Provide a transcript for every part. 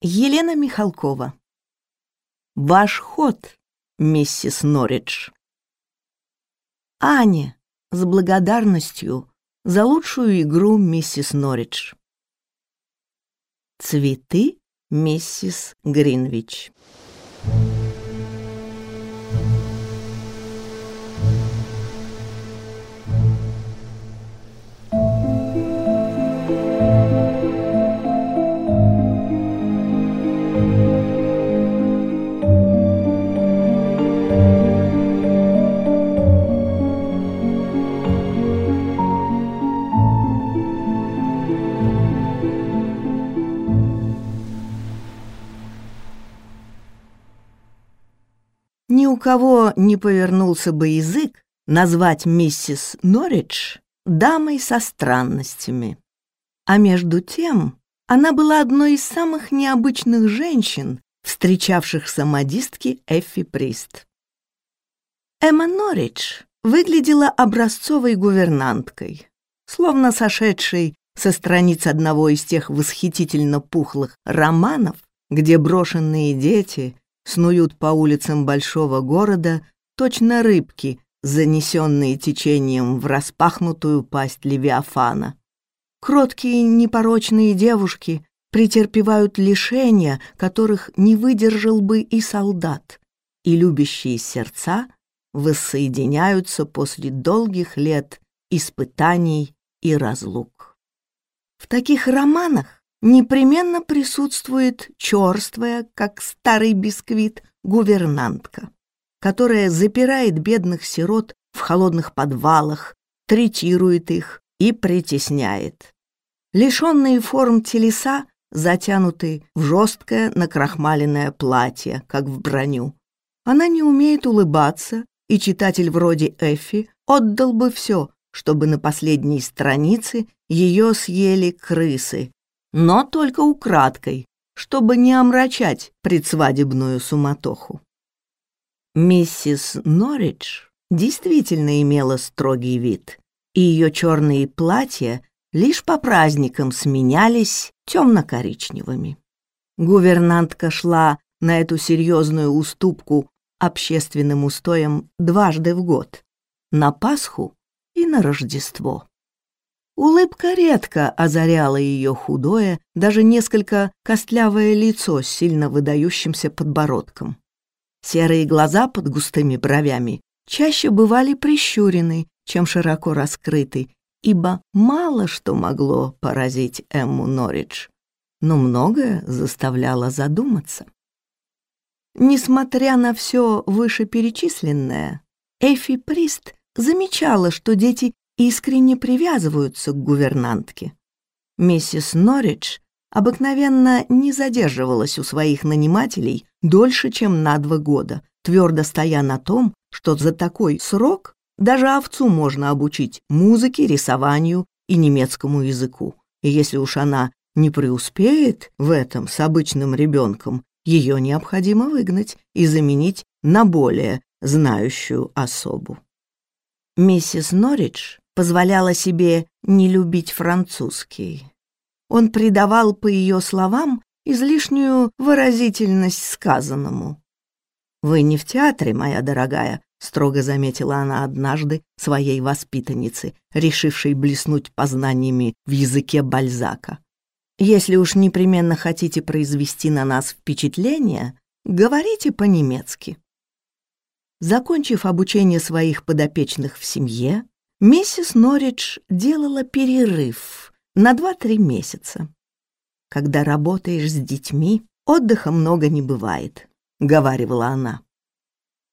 Елена Михалкова. Ваш ход, миссис Норридж. Аня с благодарностью за лучшую игру миссис Норридж. Цветы миссис Гринвич. У кого не повернулся бы язык назвать миссис Норридж дамой со странностями. А между тем она была одной из самых необычных женщин, встречавшихся модистки Эффи Прист. Эмма Норридж выглядела образцовой гувернанткой, словно сошедшей со страниц одного из тех восхитительно пухлых романов, где брошенные дети снуют по улицам большого города, точно рыбки, занесенные течением в распахнутую пасть Левиафана. Кроткие непорочные девушки претерпевают лишения, которых не выдержал бы и солдат, и любящие сердца воссоединяются после долгих лет испытаний и разлук. В таких романах непременно присутствует черствая, как старый бисквит, гувернантка, которая запирает бедных сирот в холодных подвалах, третирует их и притесняет. Лишенные форм телеса затянуты в жесткое накрахмаленное платье, как в броню. Она не умеет улыбаться, и читатель вроде Эффи отдал бы все, чтобы на последней странице ее съели крысы, но только украдкой, чтобы не омрачать предсвадебную суматоху. Миссис Норридж действительно имела строгий вид, и ее черные платья лишь по праздникам сменялись темно-коричневыми. Гувернантка шла на эту серьезную уступку общественным устоям дважды в год — на Пасху и на Рождество. Улыбка редко озаряла ее худое, даже несколько костлявое лицо с сильно выдающимся подбородком. Серые глаза под густыми бровями чаще бывали прищурены, чем широко раскрыты, ибо мало что могло поразить Эмму Норридж, но многое заставляло задуматься. Несмотря на все вышеперечисленное, Эфи Прист замечала, что дети искренне привязываются к гувернантке. Миссис Норридж обыкновенно не задерживалась у своих нанимателей дольше, чем на два года, твердо стоя на том, что за такой срок даже овцу можно обучить музыке, рисованию и немецкому языку. И если уж она не преуспеет в этом с обычным ребенком, ее необходимо выгнать и заменить на более знающую особу. Миссис Норридж позволяла себе не любить французский. Он придавал, по ее словам, излишнюю выразительность сказанному. «Вы не в театре, моя дорогая», — строго заметила она однажды своей воспитаннице, решившей блеснуть познаниями в языке Бальзака. «Если уж непременно хотите произвести на нас впечатление, говорите по-немецки». Закончив обучение своих подопечных в семье, Миссис Норридж делала перерыв на 2-3 месяца. «Когда работаешь с детьми, отдыха много не бывает», — говаривала она.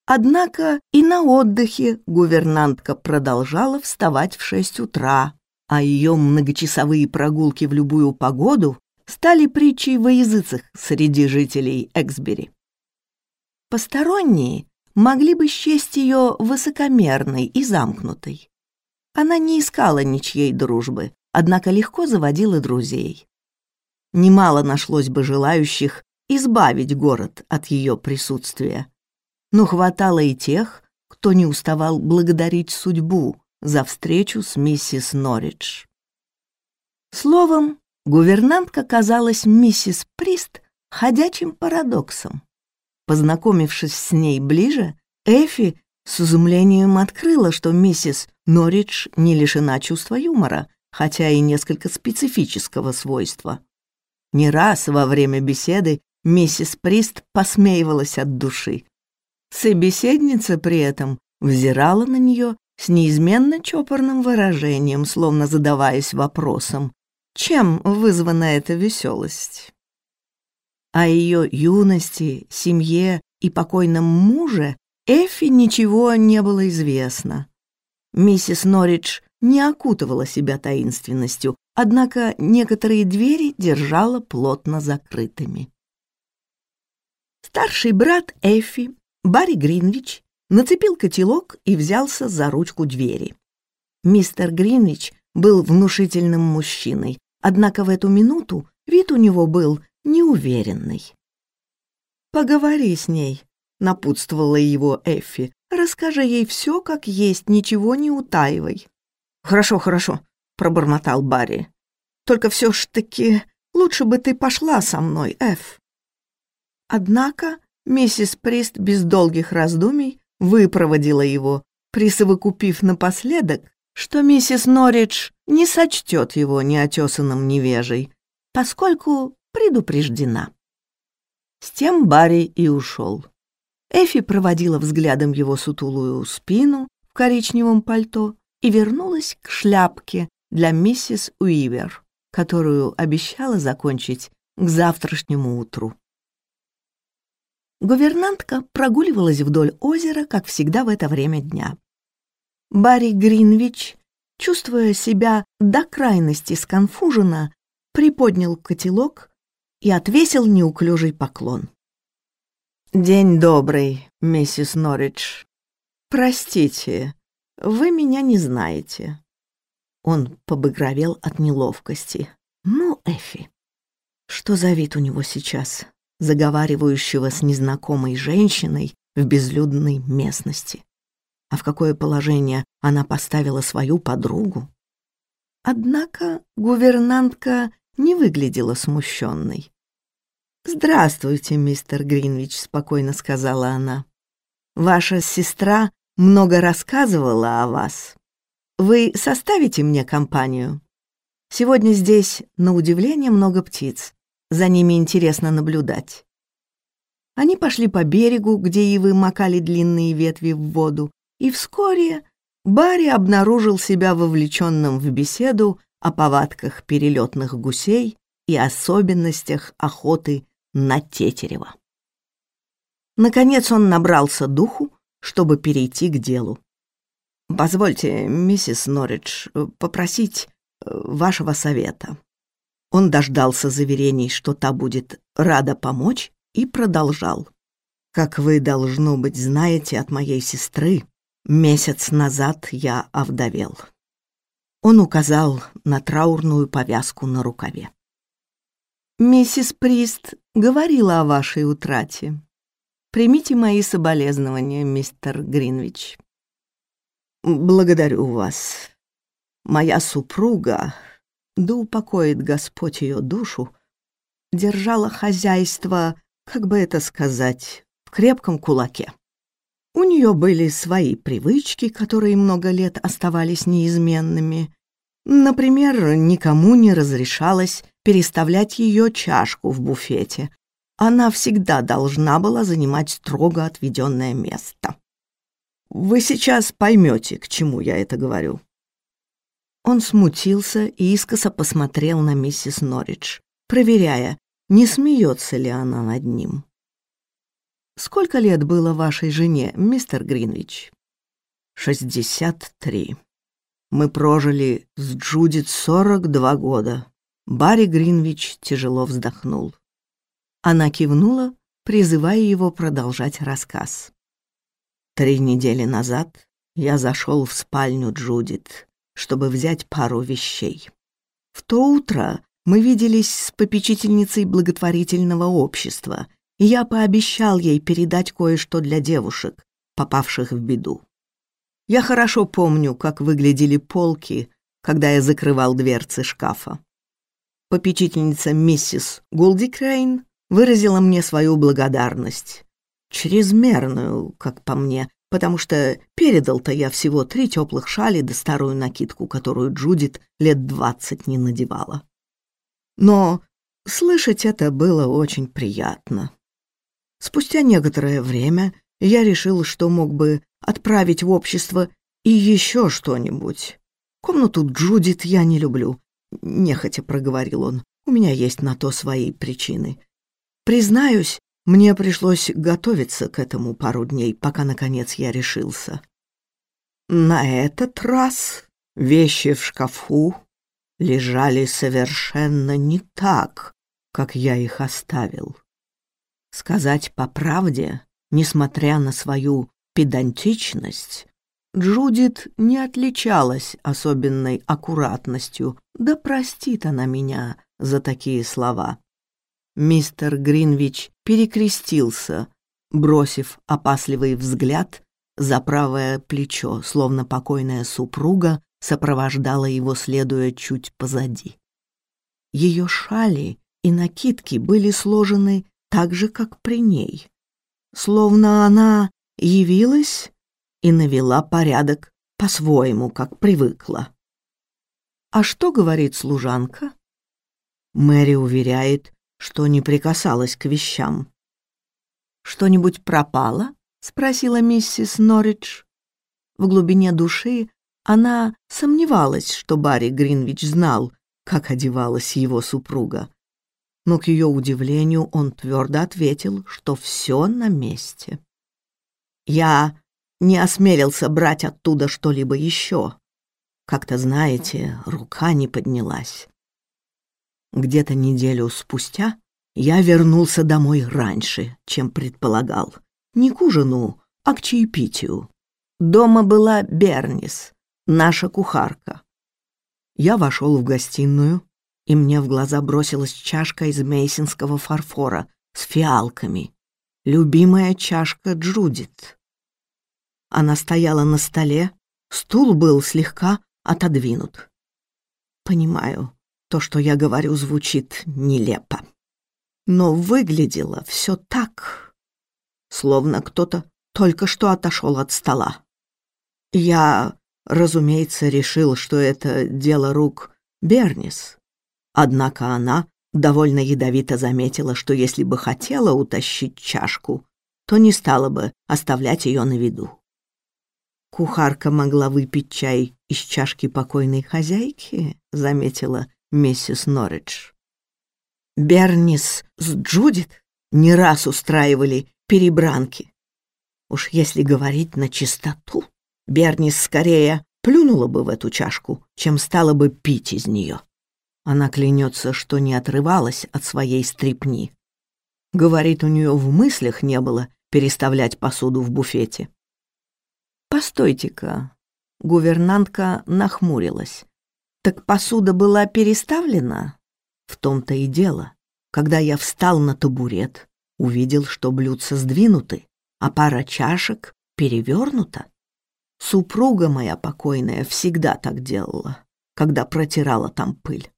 Однако и на отдыхе гувернантка продолжала вставать в 6 утра, а ее многочасовые прогулки в любую погоду стали притчей во языцах среди жителей Эксбери. Посторонние могли бы счесть ее высокомерной и замкнутой. Она не искала ничьей дружбы, однако легко заводила друзей. Немало нашлось бы желающих избавить город от ее присутствия. Но хватало и тех, кто не уставал благодарить судьбу за встречу с миссис Норридж. Словом, гувернантка казалась миссис Прист ходячим парадоксом. Познакомившись с ней ближе, Эфи с изумлением открыла, что миссис Норридж не лишена чувства юмора, хотя и несколько специфического свойства. Не раз во время беседы миссис Прист посмеивалась от души. Собеседница при этом взирала на нее с неизменно чопорным выражением, словно задаваясь вопросом, чем вызвана эта веселость. О ее юности, семье и покойном муже Эффи ничего не было известно. Миссис Норридж не окутывала себя таинственностью, однако некоторые двери держала плотно закрытыми. Старший брат Эффи, Барри Гринвич, нацепил котелок и взялся за ручку двери. Мистер Гринвич был внушительным мужчиной, однако в эту минуту вид у него был неуверенный. «Поговори с ней», — напутствовала его Эффи. «Расскажи ей все, как есть, ничего не утаивай». «Хорошо, хорошо», — пробормотал Барри. «Только все ж таки лучше бы ты пошла со мной, Эф». Однако миссис Прист без долгих раздумий выпроводила его, присовокупив напоследок, что миссис Норридж не сочтет его неотесанным невежей, поскольку предупреждена. С тем Барри и ушел. Эфи проводила взглядом его сутулую спину в коричневом пальто и вернулась к шляпке для миссис Уивер, которую обещала закончить к завтрашнему утру. Гувернантка прогуливалась вдоль озера, как всегда в это время дня. Барри Гринвич, чувствуя себя до крайности сконфуженно, приподнял котелок и отвесил неуклюжий поклон. «День добрый, миссис Норридж. Простите, вы меня не знаете». Он побагровел от неловкости. «Ну, Эфи, что за вид у него сейчас, заговаривающего с незнакомой женщиной в безлюдной местности? А в какое положение она поставила свою подругу?» Однако гувернантка не выглядела смущенной. «Здравствуйте, мистер Гринвич», — спокойно сказала она. «Ваша сестра много рассказывала о вас. Вы составите мне компанию? Сегодня здесь, на удивление, много птиц. За ними интересно наблюдать». Они пошли по берегу, где ивы макали длинные ветви в воду, и вскоре Барри обнаружил себя вовлеченным в беседу о повадках перелетных гусей и особенностях охоты на Тетерева. Наконец он набрался духу, чтобы перейти к делу. «Позвольте, миссис Норридж, попросить э, вашего совета». Он дождался заверений, что та будет рада помочь, и продолжал. «Как вы, должно быть, знаете от моей сестры, месяц назад я овдовел». Он указал на траурную повязку на рукаве. «Миссис Прист говорила о вашей утрате. Примите мои соболезнования, мистер Гринвич». «Благодарю вас. Моя супруга, да упокоит Господь ее душу, держала хозяйство, как бы это сказать, в крепком кулаке. У нее были свои привычки, которые много лет оставались неизменными, Например, никому не разрешалось переставлять ее чашку в буфете. Она всегда должна была занимать строго отведенное место. Вы сейчас поймете, к чему я это говорю. Он смутился и искоса посмотрел на миссис Норридж, проверяя, не смеется ли она над ним. «Сколько лет было вашей жене, мистер Гринвич?» «Шестьдесят три». Мы прожили с Джудит 42 года. Барри Гринвич тяжело вздохнул. Она кивнула, призывая его продолжать рассказ. Три недели назад я зашел в спальню Джудит, чтобы взять пару вещей. В то утро мы виделись с попечительницей благотворительного общества, и я пообещал ей передать кое-что для девушек, попавших в беду. Я хорошо помню, как выглядели полки, когда я закрывал дверцы шкафа. Попечительница миссис Гулдикрайн выразила мне свою благодарность. Чрезмерную, как по мне, потому что передал-то я всего три теплых шали да старую накидку, которую Джудит лет двадцать не надевала. Но слышать это было очень приятно. Спустя некоторое время я решил, что мог бы отправить в общество и еще что-нибудь. Комнату Джудит я не люблю, нехотя проговорил он. У меня есть на то свои причины. Признаюсь, мне пришлось готовиться к этому пару дней, пока, наконец, я решился. На этот раз вещи в шкафу лежали совершенно не так, как я их оставил. Сказать по правде, несмотря на свою педантичность, Джудит не отличалась особенной аккуратностью, да простит она меня за такие слова. Мистер Гринвич перекрестился, бросив опасливый взгляд за правое плечо, словно покойная супруга сопровождала его, следуя чуть позади. Ее шали и накидки были сложены так же, как при ней, словно она явилась и навела порядок по-своему, как привыкла. А что говорит служанка? Мэри уверяет, что не прикасалась к вещам. «Что-нибудь пропало?» — спросила миссис Норридж. В глубине души она сомневалась, что Барри Гринвич знал, как одевалась его супруга. Но к ее удивлению он твердо ответил, что все на месте. «Я не осмелился брать оттуда что-либо еще. Как-то, знаете, рука не поднялась. Где-то неделю спустя я вернулся домой раньше, чем предполагал. Не к ужину, а к чаепитию. Дома была Бернис, наша кухарка. Я вошел в гостиную, и мне в глаза бросилась чашка из мейсинского фарфора с фиалками. Любимая чашка Джудит. Она стояла на столе, стул был слегка отодвинут. Понимаю, то, что я говорю, звучит нелепо. Но выглядело все так, словно кто-то только что отошел от стола. Я, разумеется, решил, что это дело рук Бернис. Однако она довольно ядовито заметила, что если бы хотела утащить чашку, то не стала бы оставлять ее на виду. Кухарка могла выпить чай из чашки покойной хозяйки, заметила миссис Норридж. Бернис с Джудит не раз устраивали перебранки. Уж если говорить на чистоту, Бернис скорее плюнула бы в эту чашку, чем стала бы пить из нее. Она клянется, что не отрывалась от своей стрипни. Говорит, у нее в мыслях не было переставлять посуду в буфете. «Постойте-ка», — гувернантка нахмурилась. Так посуда была переставлена? В том-то и дело. Когда я встал на табурет, увидел, что блюдца сдвинуты, а пара чашек перевернута. Супруга моя покойная всегда так делала, когда протирала там пыль.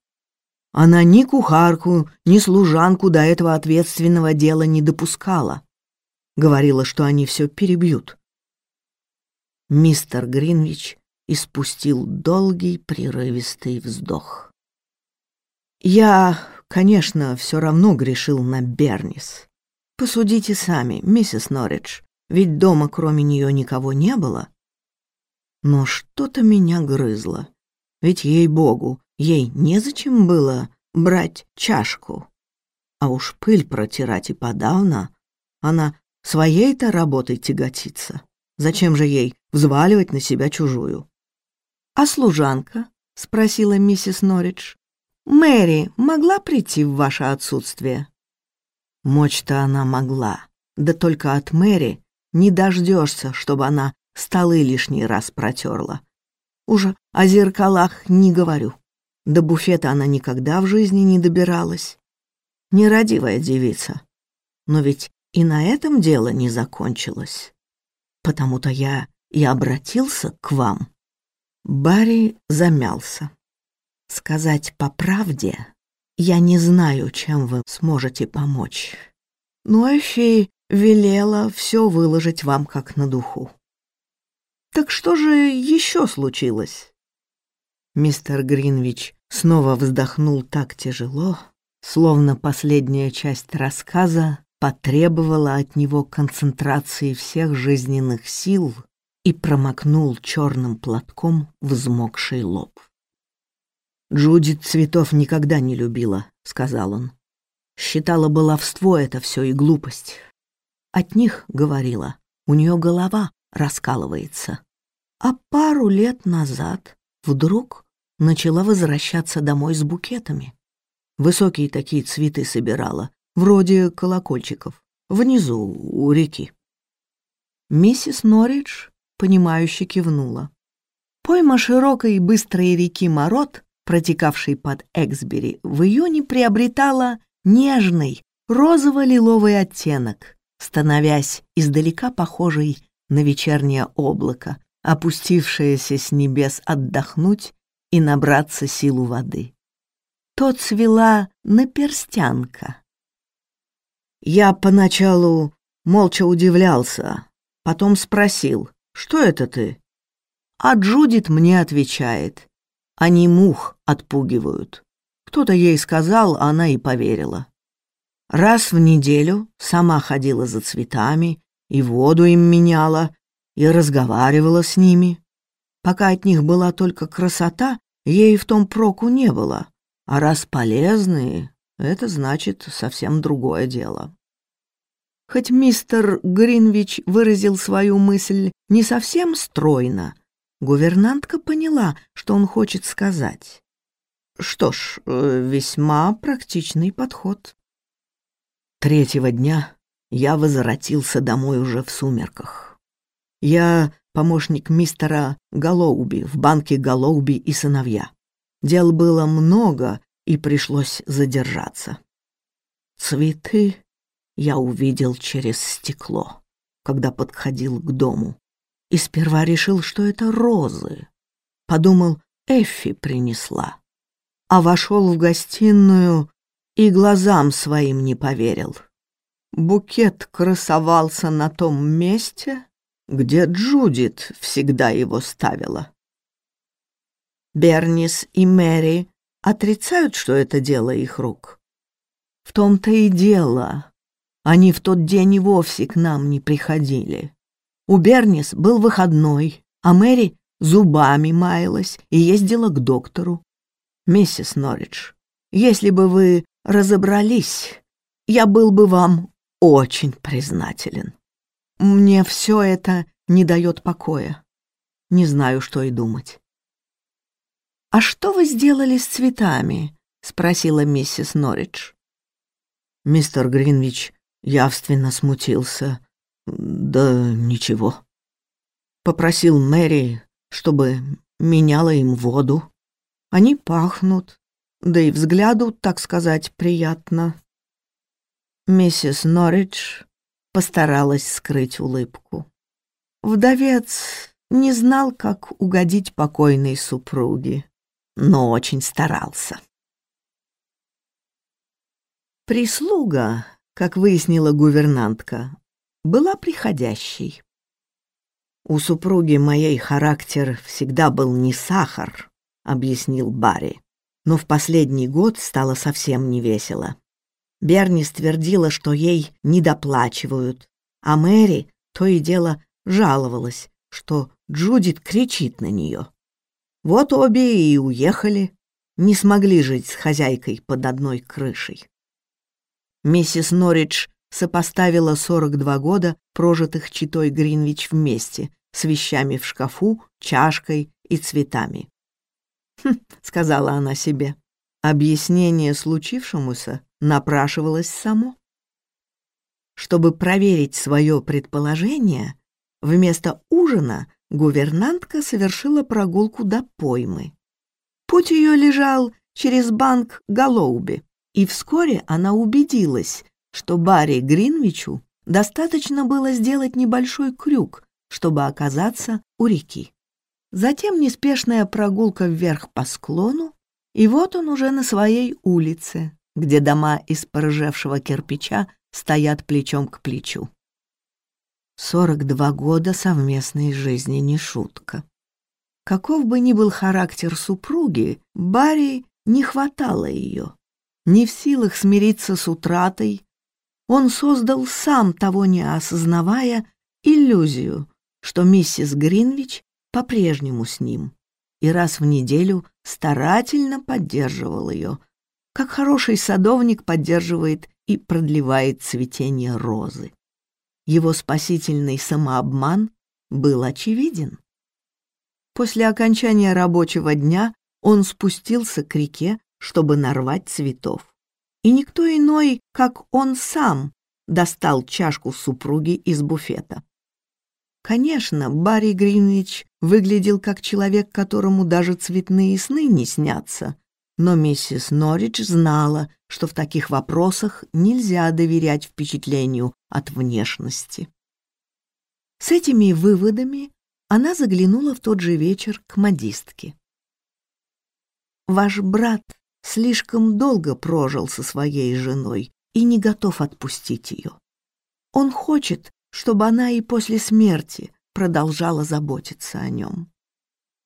Она ни кухарку, ни служанку до этого ответственного дела не допускала. Говорила, что они все перебьют. Мистер Гринвич и спустил долгий прерывистый вздох. «Я, конечно, все равно грешил на Бернис. Посудите сами, миссис Норридж, ведь дома кроме нее никого не было. Но что-то меня грызло, ведь, ей-богу, ей незачем было брать чашку. А уж пыль протирать и подавно, она своей-то работой тяготится. Зачем же ей взваливать на себя чужую? «А служанка?» — спросила миссис Норридж. «Мэри могла прийти в ваше отсутствие?» Мочь-то она могла, да только от Мэри не дождешься, чтобы она столы лишний раз протерла. Уже о зеркалах не говорю. До буфета она никогда в жизни не добиралась. Нерадивая девица. Но ведь и на этом дело не закончилось. Потому-то я и обратился к вам. Барри замялся. Сказать по правде, Я не знаю, чем вы сможете помочь. Но Эфи велела все выложить вам как на духу. Так что же еще случилось? Мистер Гринвич снова вздохнул так тяжело, словно последняя часть рассказа потребовала от него концентрации всех жизненных сил и промокнул черным платком взмокший лоб. «Джудит цветов никогда не любила», — сказал он. «Считала баловство это все и глупость. От них, — говорила, — у нее голова раскалывается. А пару лет назад вдруг начала возвращаться домой с букетами. Высокие такие цветы собирала, вроде колокольчиков, внизу, у реки. Миссис Норридж, понимающе кивнула. Пойма широкой и быстрой реки Мород, протекавшей под Эксбери, в июне приобретала нежный розово-лиловый оттенок, становясь издалека похожей на вечернее облако, опустившееся с небес отдохнуть и набраться силу воды. То цвела наперстянка. Я поначалу молча удивлялся, потом спросил, что это ты? А Джудит мне отвечает, они мух отпугивают. Кто-то ей сказал, она и поверила. Раз в неделю сама ходила за цветами и воду им меняла, и разговаривала с ними. Пока от них была только красота, ей в том проку не было. А раз полезные, это значит совсем другое дело. Хоть мистер Гринвич выразил свою мысль не совсем стройно, гувернантка поняла, что он хочет сказать. Что ж, э, весьма практичный подход. Третьего дня я возвратился домой уже в сумерках. Я помощник мистера Галоуби в банке Галоуби и сыновья. Дел было много, и пришлось задержаться. Цветы я увидел через стекло, когда подходил к дому. И сперва решил, что это розы. Подумал, Эффи принесла. А вошел в гостиную и глазам своим не поверил. Букет красовался на том месте, где Джудит всегда его ставила. Бернис и Мэри отрицают, что это дело их рук. В том-то и дело. Они в тот день и вовсе к нам не приходили. У Бернис был выходной, а Мэри зубами маялась и ездила к доктору. Миссис Норридж, если бы вы разобрались, я был бы вам очень признателен. Мне все это не дает покоя. Не знаю, что и думать. «А что вы сделали с цветами?» — спросила миссис Норридж. Мистер Гринвич явственно смутился. «Да ничего». Попросил Мэри, чтобы меняла им воду. Они пахнут, да и взгляду, так сказать, приятно. Миссис Норридж постаралась скрыть улыбку. Вдовец не знал, как угодить покойной супруге, но очень старался. Прислуга, как выяснила гувернантка, была приходящей. «У супруги моей характер всегда был не сахар», — объяснил Барри, но в последний год стало совсем невесело. Бернис твердила, что ей недоплачивают, а Мэри то и дело жаловалась, что Джудит кричит на нее. Вот обе и уехали, не смогли жить с хозяйкой под одной крышей. Миссис Норридж сопоставила 42 года, прожитых читой Гринвич вместе, с вещами в шкафу, чашкой и цветами. «Хм», — сказала она себе, — объяснение случившемуся напрашивалось само. Чтобы проверить свое предположение, вместо ужина гувернантка совершила прогулку до поймы. Путь ее лежал через банк Галоуби, и вскоре она убедилась, что Барри Гринвичу достаточно было сделать небольшой крюк, чтобы оказаться у реки. Затем неспешная прогулка вверх по склону, И вот он уже на своей улице, где дома из порыжевшего кирпича стоят плечом к плечу. Сорок два года совместной жизни не шутка. Каков бы ни был характер супруги, Барри не хватало ее. Не в силах смириться с утратой, он создал сам, того не осознавая, иллюзию, что миссис Гринвич по-прежнему с ним, и раз в неделю старательно поддерживал ее, как хороший садовник поддерживает и продлевает цветение розы. Его спасительный самообман был очевиден. После окончания рабочего дня он спустился к реке, чтобы нарвать цветов. И никто иной, как он сам, достал чашку супруги из буфета. Конечно, Барри Гринвич выглядел как человек, которому даже цветные сны не снятся, но миссис Норридж знала, что в таких вопросах нельзя доверять впечатлению от внешности. С этими выводами она заглянула в тот же вечер к модистке. «Ваш брат слишком долго прожил со своей женой и не готов отпустить ее. Он хочет, чтобы она и после смерти продолжала заботиться о нем.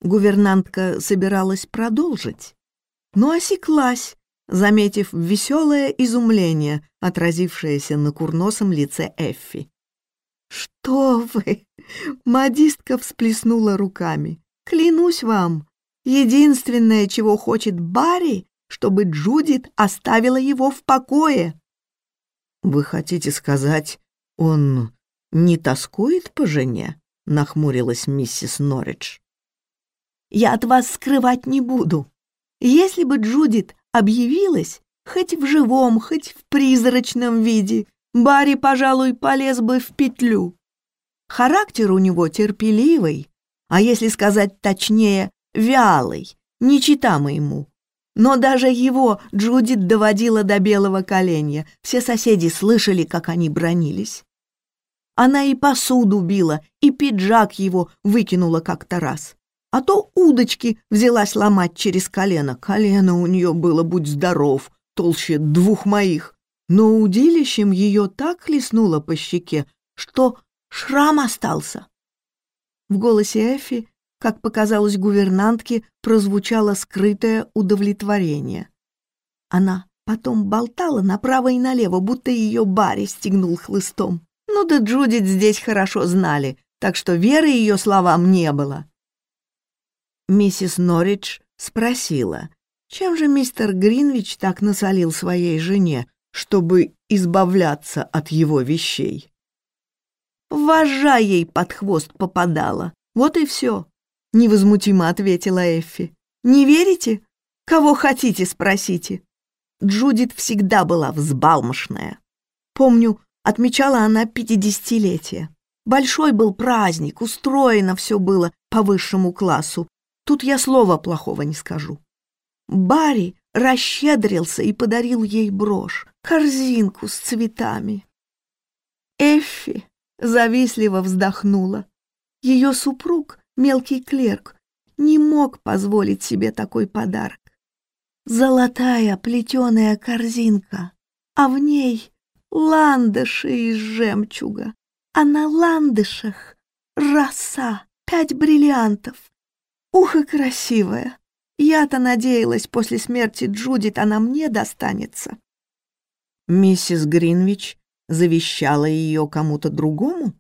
Гувернантка собиралась продолжить, но осеклась, заметив веселое изумление, отразившееся на курносом лице Эффи. «Что вы!» — модистка всплеснула руками. «Клянусь вам, единственное, чего хочет Барри, чтобы Джудит оставила его в покое». «Вы хотите сказать, он не тоскует по жене?» — нахмурилась миссис Норридж. «Я от вас скрывать не буду. Если бы Джудит объявилась, хоть в живом, хоть в призрачном виде, Барри, пожалуй, полез бы в петлю. Характер у него терпеливый, а если сказать точнее, вялый, не чита ему. Но даже его Джудит доводила до белого коленя. Все соседи слышали, как они бронились. Она и посуду била, и пиджак его выкинула как-то раз. А то удочки взялась ломать через колено. Колено у нее было, будь здоров, толще двух моих. Но удилищем ее так хлестнуло по щеке, что шрам остался. В голосе Эфи, как показалось гувернантке, прозвучало скрытое удовлетворение. Она потом болтала направо и налево, будто ее Барри стегнул хлыстом. Ну да Джудит здесь хорошо знали, так что веры ее словам не было. Миссис Норридж спросила, чем же мистер Гринвич так насолил своей жене, чтобы избавляться от его вещей. Вожа ей под хвост попадала, вот и все, — невозмутимо ответила Эффи. Не верите? Кого хотите, спросите. Джудит всегда была взбалмошная. Помню, Отмечала она пятидесятилетие. Большой был праздник, устроено все было по высшему классу. Тут я слова плохого не скажу. Барри расщедрился и подарил ей брошь, корзинку с цветами. Эффи завистливо вздохнула. Ее супруг, мелкий клерк, не мог позволить себе такой подарок. Золотая плетеная корзинка, а в ней ландыши из жемчуга, а на ландышах роса, пять бриллиантов. Ух и красивая! Я-то надеялась, после смерти Джудит она мне достанется. Миссис Гринвич завещала ее кому-то другому?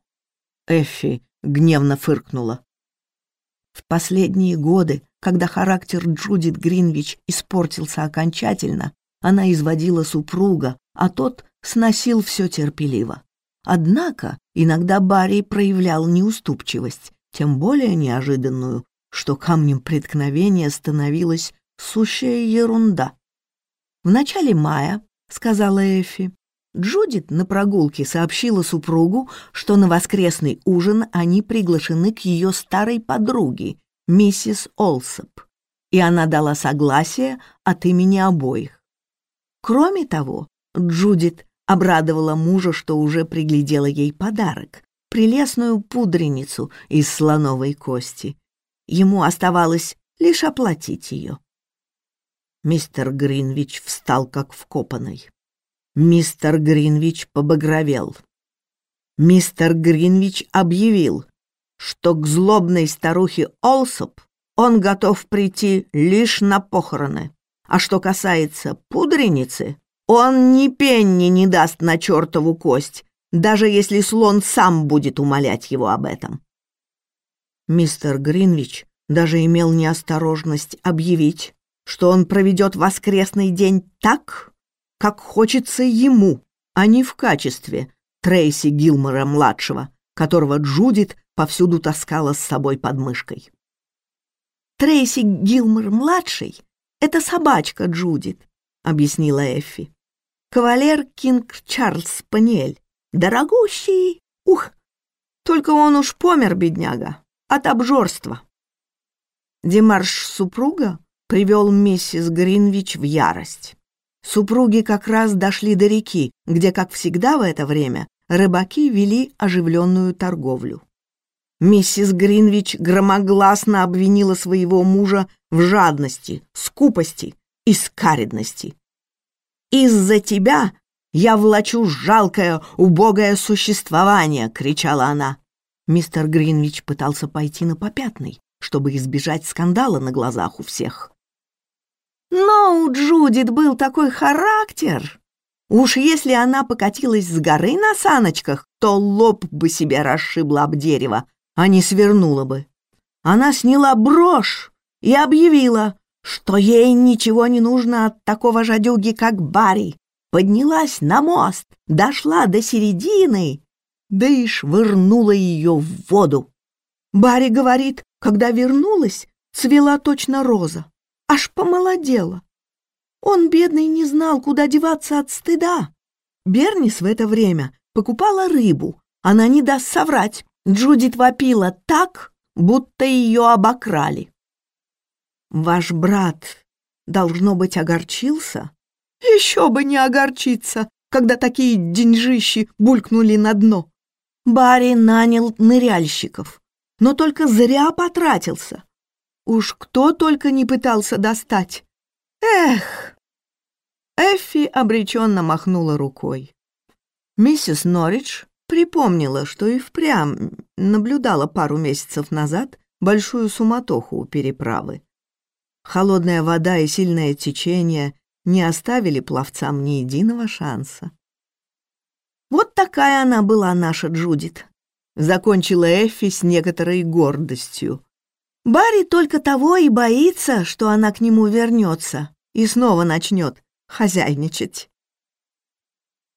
Эффи гневно фыркнула. В последние годы, когда характер Джудит Гринвич испортился окончательно, она изводила супруга, а тот сносил все терпеливо. Однако иногда Барри проявлял неуступчивость, тем более неожиданную, что камнем преткновения становилась сущая ерунда. «В начале мая», — сказала Эфи, Джудит на прогулке сообщила супругу, что на воскресный ужин они приглашены к ее старой подруге, миссис Олсоп, и она дала согласие от имени обоих. Кроме того, Джудит обрадовала мужа, что уже приглядела ей подарок — прелестную пудреницу из слоновой кости. Ему оставалось лишь оплатить ее. Мистер Гринвич встал как вкопанный. Мистер Гринвич побагровел. Мистер Гринвич объявил, что к злобной старухе Олсоп он готов прийти лишь на похороны. А что касается пудреницы, он ни пенни не даст на чертову кость, даже если слон сам будет умолять его об этом. Мистер Гринвич даже имел неосторожность объявить, что он проведет воскресный день так, как хочется ему, а не в качестве Трейси Гилмора-младшего, которого Джудит повсюду таскала с собой под мышкой. «Трейси Гилмор-младший — это собачка Джудит», — объяснила Эффи. «Кавалер Кинг Чарльз Спаниель. Дорогущий! Ух! Только он уж помер, бедняга, от обжорства». Демарш супруга привел миссис Гринвич в ярость. Супруги как раз дошли до реки, где, как всегда в это время, рыбаки вели оживленную торговлю. Миссис Гринвич громогласно обвинила своего мужа в жадности, скупости и скаридности. «Из-за тебя я влачу жалкое, убогое существование!» — кричала она. Мистер Гринвич пытался пойти на попятный, чтобы избежать скандала на глазах у всех. Но у Джудит был такой характер. Уж если она покатилась с горы на саночках, то лоб бы себе расшибла об дерево, а не свернула бы. Она сняла брошь и объявила, что ей ничего не нужно от такого жадюги, как Барри. Поднялась на мост, дошла до середины, да и швырнула ее в воду. Барри говорит, когда вернулась, цвела точно роза аж помолодела. Он, бедный, не знал, куда деваться от стыда. Бернис в это время покупала рыбу. Она не даст соврать. Джудит вопила так, будто ее обокрали. «Ваш брат, должно быть, огорчился?» «Еще бы не огорчиться, когда такие деньжищи булькнули на дно!» Барри нанял ныряльщиков, но только зря потратился. Уж кто только не пытался достать. Эх! Эффи обреченно махнула рукой. Миссис Норридж припомнила, что и впрямь наблюдала пару месяцев назад большую суматоху у переправы. Холодная вода и сильное течение не оставили пловцам ни единого шанса. Вот такая она была наша Джудит. Закончила Эффи с некоторой гордостью. Барри только того и боится, что она к нему вернется и снова начнет хозяйничать.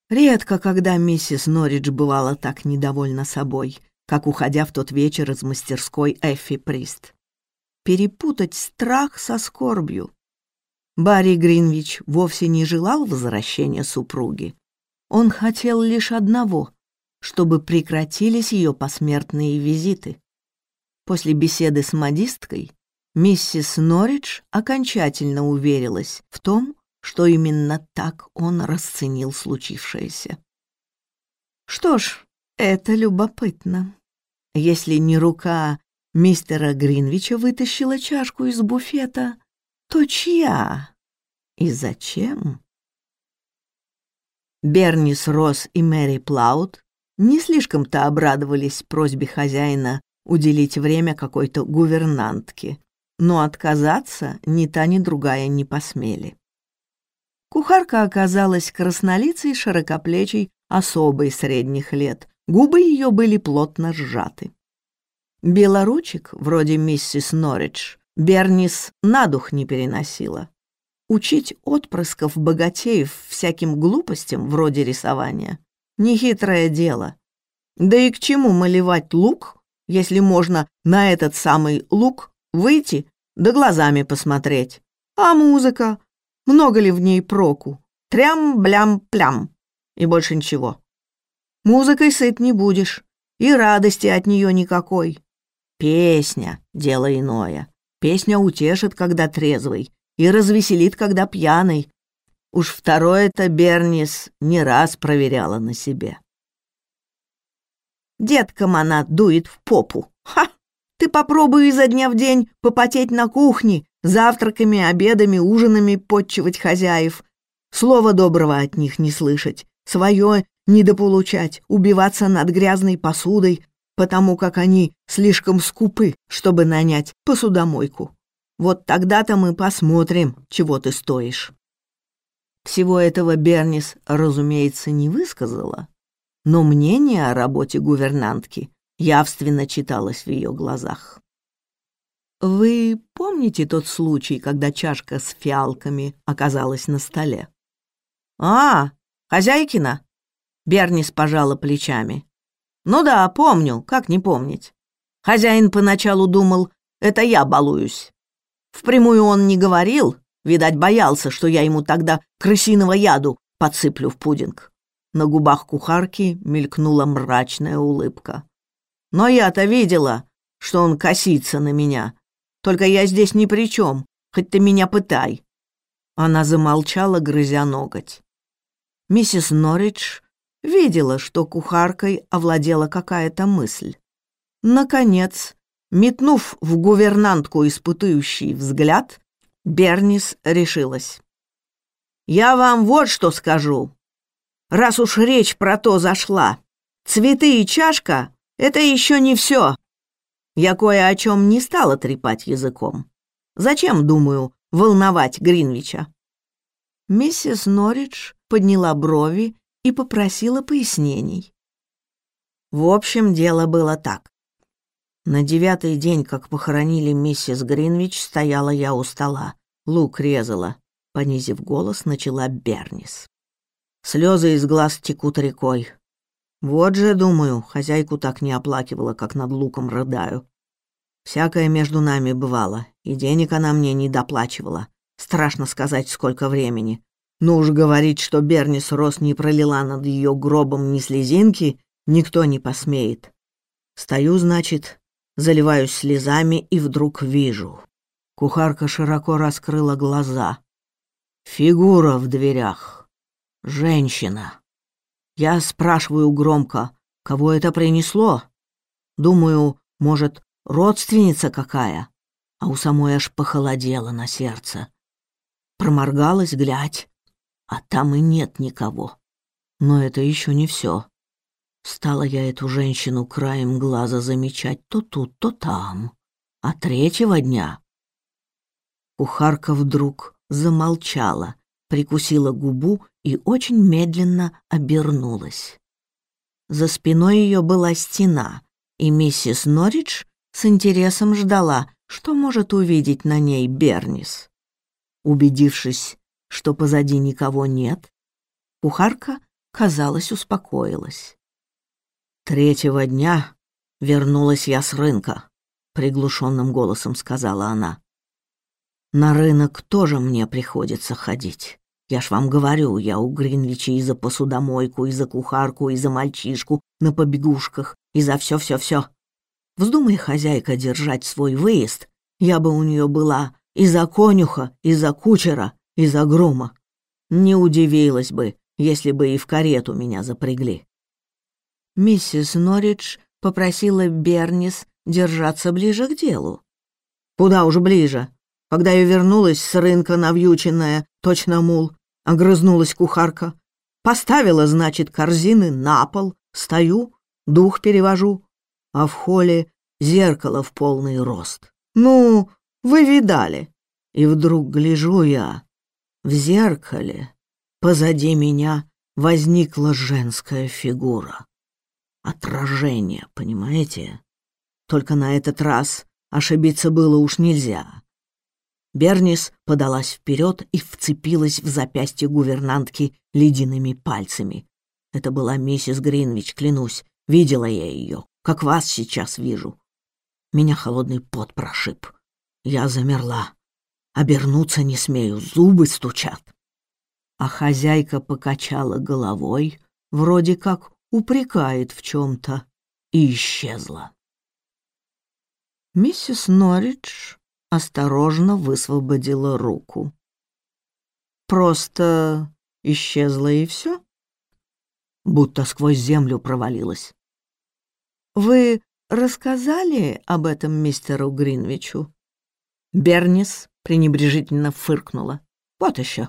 Редко, когда миссис Норридж бывала так недовольна собой, как уходя в тот вечер из мастерской Эффи Прист. Перепутать страх со скорбью. Барри Гринвич вовсе не желал возвращения супруги. Он хотел лишь одного — чтобы прекратились ее посмертные визиты. После беседы с модисткой миссис Норридж окончательно уверилась в том, что именно так он расценил случившееся. Что ж, это любопытно. Если не рука мистера Гринвича вытащила чашку из буфета, то чья и зачем? Бернис Росс и Мэри Плаут не слишком-то обрадовались просьбе хозяина уделить время какой-то гувернантке, но отказаться ни та, ни другая не посмели. Кухарка оказалась краснолицей, широкоплечей, особой средних лет, губы ее были плотно сжаты. Белоручек, вроде миссис Норридж, Бернис на дух не переносила. Учить отпрысков богатеев всяким глупостям, вроде рисования, нехитрое дело. Да и к чему малевать лук если можно на этот самый луг выйти да глазами посмотреть. А музыка? Много ли в ней проку? Трям-блям-плям. И больше ничего. Музыкой сыт не будешь, и радости от нее никакой. Песня — дело иное. Песня утешит, когда трезвый, и развеселит, когда пьяный. Уж второе-то Бернис не раз проверяла на себе. Деткам она дует в попу. Ха! Ты попробуй изо дня в день попотеть на кухне, завтраками, обедами, ужинами подчивать хозяев, слова доброго от них не слышать, свое недополучать, убиваться над грязной посудой, потому как они слишком скупы, чтобы нанять посудомойку. Вот тогда-то мы посмотрим, чего ты стоишь. Всего этого Бернис, разумеется, не высказала, но мнение о работе гувернантки явственно читалось в ее глазах. «Вы помните тот случай, когда чашка с фиалками оказалась на столе?» «А, хозяйкина?» Бернис пожала плечами. «Ну да, помню, как не помнить. Хозяин поначалу думал, это я балуюсь. Впрямую он не говорил, видать, боялся, что я ему тогда крысиного яду подсыплю в пудинг. На губах кухарки мелькнула мрачная улыбка. Но я-то видела, что он косится на меня. Только я здесь ни при чем, хоть ты меня пытай. Она замолчала, грызя ноготь. Миссис Норридж видела, что кухаркой овладела какая-то мысль. Наконец, метнув в гувернантку испытующий взгляд, Бернис решилась. «Я вам вот что скажу раз уж речь про то зашла. Цветы и чашка — это еще не все. Я кое о чем не стала трепать языком. Зачем, думаю, волновать Гринвича?» Миссис Норридж подняла брови и попросила пояснений. В общем, дело было так. На девятый день, как похоронили миссис Гринвич, стояла я у стола. Лук резала. Понизив голос, начала Бернис. Слезы из глаз текут рекой. Вот же, думаю, хозяйку так не оплакивала, как над луком рыдаю. Всякое между нами бывало, и денег она мне не доплачивала. Страшно сказать, сколько времени. Но уж говорить, что Бернис Рос не пролила над ее гробом ни слезинки, никто не посмеет. Стою, значит, заливаюсь слезами и вдруг вижу. Кухарка широко раскрыла глаза. Фигура в дверях. Женщина. Я спрашиваю громко, кого это принесло? Думаю, может, родственница какая? А у самой аж похолодело на сердце. Проморгалась, глядь, а там и нет никого. Но это еще не все. Стала я эту женщину краем глаза замечать то тут, то там. А третьего дня... Кухарка вдруг замолчала, прикусила губу и очень медленно обернулась. За спиной ее была стена, и миссис Норридж с интересом ждала, что может увидеть на ней Бернис. Убедившись, что позади никого нет, кухарка, казалось, успокоилась. «Третьего дня вернулась я с рынка», — приглушенным голосом сказала она. «На рынок тоже мне приходится ходить. Я ж вам говорю, я у Гринвича и за посудомойку, и за кухарку, и за мальчишку на побегушках, и за все-все-все. Вздумай, хозяйка, держать свой выезд, я бы у нее была и за конюха, и за кучера, и за грома. Не удивилась бы, если бы и в карету меня запрягли. Миссис Норридж попросила Бернис держаться ближе к делу. Куда уж ближе. Когда я вернулась с рынка навьюченная, точно мул, огрызнулась кухарка. Поставила, значит, корзины на пол, стою, дух перевожу, а в холле зеркало в полный рост. Ну, вы видали. И вдруг гляжу я, в зеркале позади меня возникла женская фигура. Отражение, понимаете? Только на этот раз ошибиться было уж нельзя. Бернис подалась вперед и вцепилась в запястье гувернантки ледяными пальцами. Это была миссис Гринвич, клянусь. Видела я ее, как вас сейчас вижу. Меня холодный пот прошиб. Я замерла. Обернуться не смею, зубы стучат. А хозяйка покачала головой, вроде как упрекает в чем-то, и исчезла. Миссис Норридж осторожно высвободила руку. Просто исчезла и все? Будто сквозь землю провалилась. Вы рассказали об этом мистеру Гринвичу? Бернис пренебрежительно фыркнула. «Вот еще.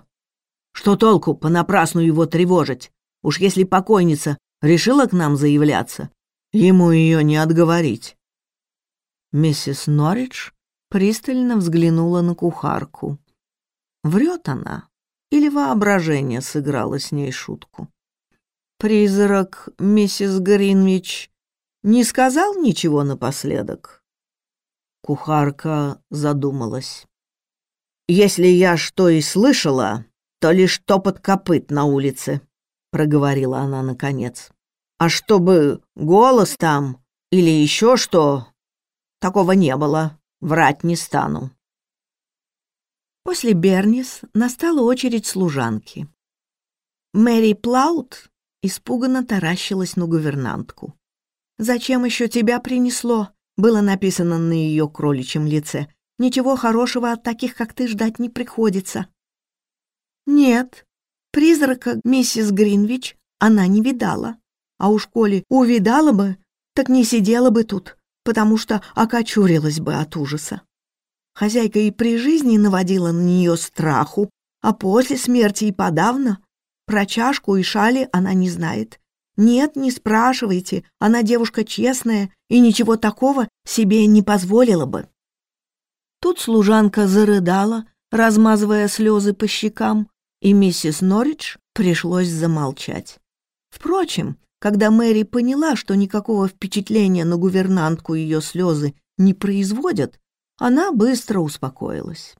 Что толку понапрасну его тревожить? Уж если покойница решила к нам заявляться, ему ее не отговорить». Миссис Норридж пристально взглянула на кухарку. Врет она или воображение сыграло с ней шутку? Призрак миссис Гринвич не сказал ничего напоследок? Кухарка задумалась. «Если я что и слышала, то лишь топот копыт на улице», — проговорила она наконец. «А чтобы голос там или еще что, такого не было, врать не стану». После Бернис настала очередь служанки. Мэри Плаут испуганно таращилась на гувернантку. «Зачем еще тебя принесло?» было написано на ее кроличьем лице. «Ничего хорошего от таких, как ты, ждать не приходится». «Нет, призрака миссис Гринвич она не видала. А уж коли увидала бы, так не сидела бы тут, потому что окочурилась бы от ужаса. Хозяйка и при жизни наводила на нее страху, а после смерти и подавно. Про чашку и шали она не знает. Нет, не спрашивайте, она девушка честная и ничего такого себе не позволила бы. Тут служанка зарыдала, размазывая слезы по щекам, и миссис Норридж пришлось замолчать. Впрочем, когда Мэри поняла, что никакого впечатления на гувернантку ее слезы не производят, она быстро успокоилась.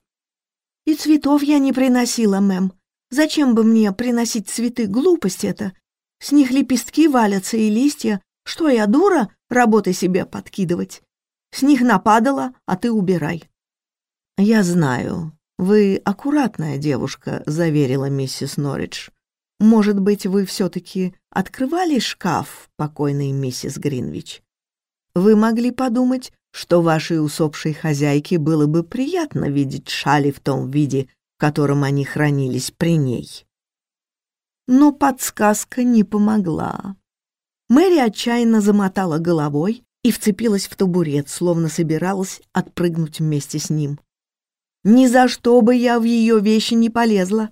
«И цветов я не приносила, мэм. Зачем бы мне приносить цветы? Глупость это. С них лепестки валятся и листья. Что я, дура, работы себе подкидывать? С них нападала, а ты убирай». «Я знаю. Вы аккуратная девушка», — заверила миссис Норридж. «Может быть, вы все-таки открывали шкаф покойной миссис Гринвич? Вы могли подумать, что вашей усопшей хозяйке было бы приятно видеть шали в том виде, в котором они хранились при ней». Но подсказка не помогла. Мэри отчаянно замотала головой и вцепилась в табурет, словно собиралась отпрыгнуть вместе с ним. «Ни за что бы я в ее вещи не полезла.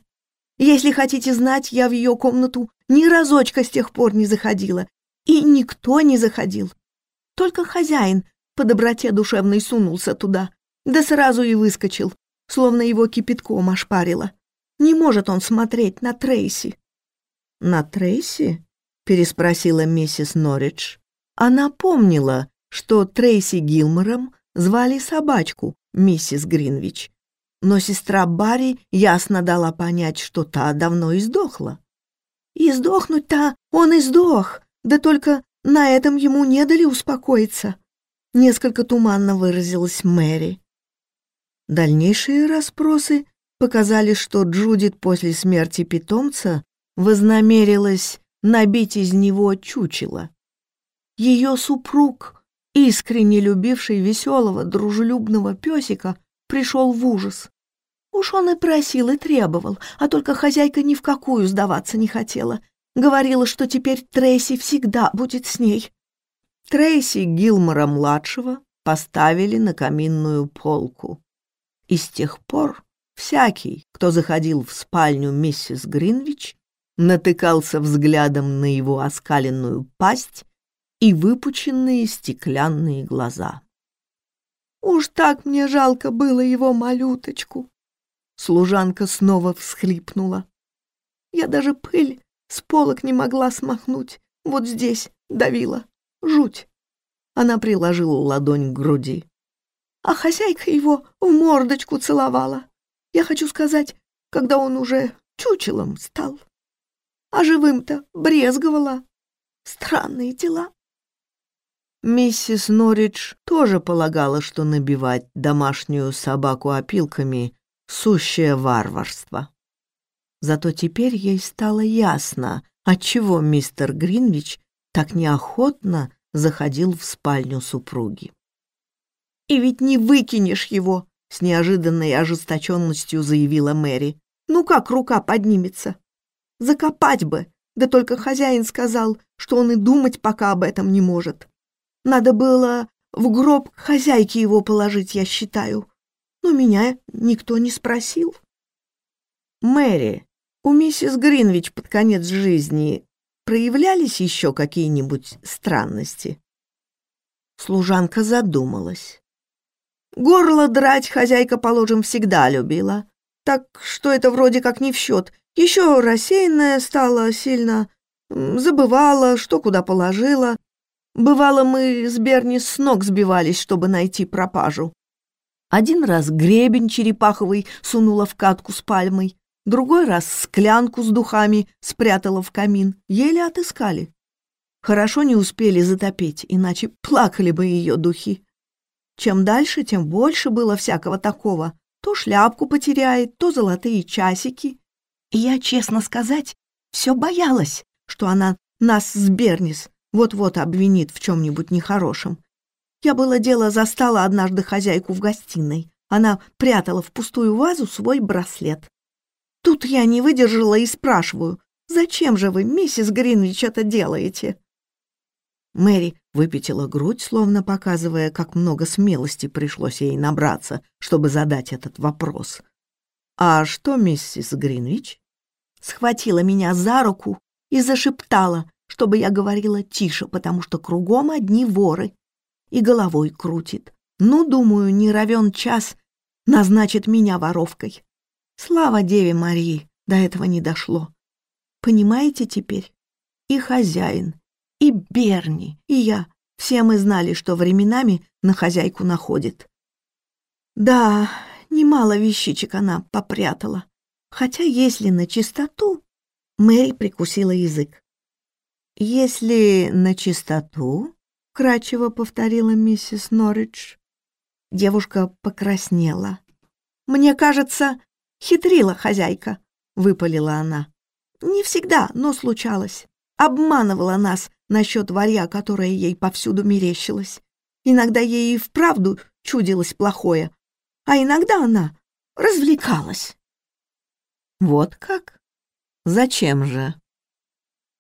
Если хотите знать, я в ее комнату ни разочка с тех пор не заходила, и никто не заходил. Только хозяин по доброте душевной сунулся туда, да сразу и выскочил, словно его кипятком ошпарило. Не может он смотреть на Трейси. «На Трейси?» — переспросила миссис Норридж. Она помнила, что Трейси Гилмором звали собачку, миссис Гринвич. Но сестра Барри ясно дала понять, что та давно издохла. И сдохнуть-то он и сдох, да только на этом ему не дали успокоиться. Несколько туманно выразилась Мэри. Дальнейшие расспросы показали, что Джудит после смерти питомца вознамерилась набить из него чучело. Ее супруг, искренне любивший веселого, дружелюбного песика, пришел в ужас. Уж он и просил, и требовал, а только хозяйка ни в какую сдаваться не хотела. Говорила, что теперь Трейси всегда будет с ней. Трейси Гилмора-младшего поставили на каминную полку. И с тех пор всякий, кто заходил в спальню миссис Гринвич, натыкался взглядом на его оскаленную пасть и выпученные стеклянные глаза. «Уж так мне жалко было его малюточку!» Служанка снова всхлипнула. «Я даже пыль с полок не могла смахнуть, вот здесь давила. Жуть!» Она приложила ладонь к груди. А хозяйка его в мордочку целовала. Я хочу сказать, когда он уже чучелом стал а живым-то брезговала. Странные дела. Миссис Норридж тоже полагала, что набивать домашнюю собаку опилками — сущее варварство. Зато теперь ей стало ясно, отчего мистер Гринвич так неохотно заходил в спальню супруги. «И ведь не выкинешь его!» — с неожиданной ожесточенностью заявила Мэри. «Ну как рука поднимется?» Закопать бы, да только хозяин сказал, что он и думать пока об этом не может. Надо было в гроб хозяйки его положить, я считаю. Но меня никто не спросил. Мэри, у миссис Гринвич под конец жизни проявлялись еще какие-нибудь странности? Служанка задумалась. Горло драть хозяйка, положим, всегда любила. Так что это вроде как не в счет. Еще рассеянная стала сильно, забывала, что куда положила. Бывало, мы с Берни с ног сбивались, чтобы найти пропажу. Один раз гребень черепаховый сунула в катку с пальмой, другой раз склянку с духами спрятала в камин. Еле отыскали. Хорошо не успели затопить, иначе плакали бы ее духи. Чем дальше, тем больше было всякого такого. То шляпку потеряет, то золотые часики. И я, честно сказать, все боялась, что она нас с Бернис вот-вот обвинит в чем-нибудь нехорошем. Я было дело застала однажды хозяйку в гостиной. Она прятала в пустую вазу свой браслет. Тут я не выдержала и спрашиваю, «Зачем же вы, миссис Гринвич, это делаете?» Мэри выпятила грудь, словно показывая, как много смелости пришлось ей набраться, чтобы задать этот вопрос. «А что, миссис Гринвич?» Схватила меня за руку и зашептала, чтобы я говорила тише, потому что кругом одни воры и головой крутит. Ну, думаю, не равен час назначит меня воровкой. Слава Деве Марии, до этого не дошло. Понимаете теперь? И хозяин, и Берни, и я. Все мы знали, что временами на хозяйку находит. Да, немало вещичек она попрятала. Хотя если на чистоту... Мэри прикусила язык. Если на чистоту, — кратчево повторила миссис Норридж. Девушка покраснела. «Мне кажется, хитрила хозяйка», — выпалила она. «Не всегда, но случалось. Обманывала нас насчет варья, которое ей повсюду мерещилось. Иногда ей и вправду чудилось плохое, а иногда она развлекалась». «Вот как? Зачем же?»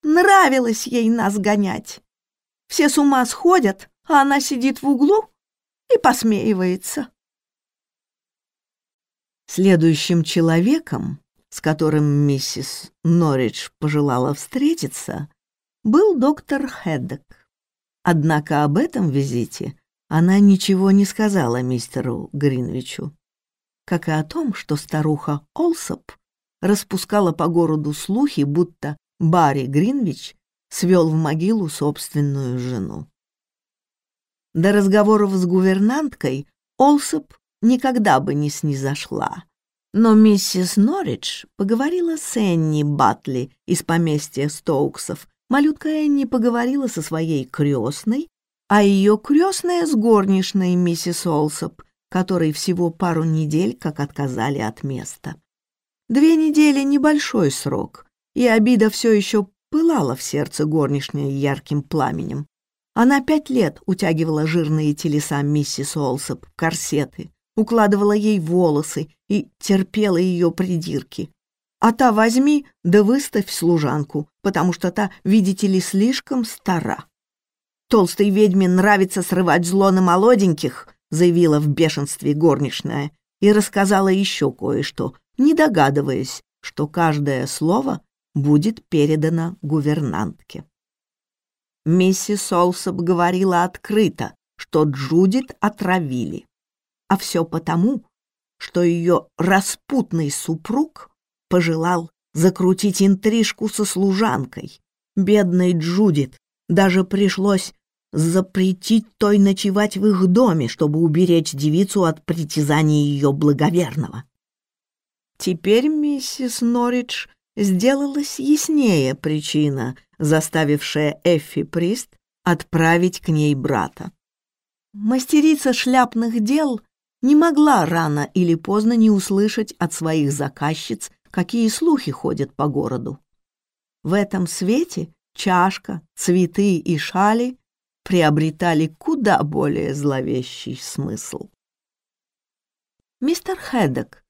«Нравилось ей нас гонять. Все с ума сходят, а она сидит в углу и посмеивается. Следующим человеком, с которым миссис Норридж пожелала встретиться, был доктор Хеддок. Однако об этом визите она ничего не сказала мистеру Гринвичу, как и о том, что старуха Олсоп распускала по городу слухи, будто Барри Гринвич свел в могилу собственную жену. До разговоров с гувернанткой Олсоп никогда бы не снизошла, но миссис Норридж поговорила с Энни Батли из поместья Стоуксов. Малютка Энни поговорила со своей крестной, а ее крестная с горничной миссис Олсоп, которой всего пару недель как отказали от места. Две недели — небольшой срок, и обида все еще пылала в сердце горничной ярким пламенем. Она пять лет утягивала жирные телеса миссис Олсоп в корсеты, укладывала ей волосы и терпела ее придирки. А та возьми да выставь служанку, потому что та, видите ли, слишком стара. «Толстой ведьме нравится срывать зло на молоденьких», заявила в бешенстве горничная и рассказала еще кое-что, не догадываясь, что каждое слово будет передано гувернантке. Миссис Олсоп говорила открыто, что Джудит отравили. А все потому, что ее распутный супруг пожелал закрутить интрижку со служанкой. Бедной Джудит даже пришлось запретить той ночевать в их доме, чтобы уберечь девицу от притязаний ее благоверного. Теперь миссис Норридж сделалась яснее причина, заставившая Эффи Прист отправить к ней брата. Мастерица шляпных дел не могла рано или поздно не услышать от своих заказчиц, какие слухи ходят по городу. В этом свете чашка, цветы и шали приобретали куда более зловещий смысл. «Мистер Хеддок,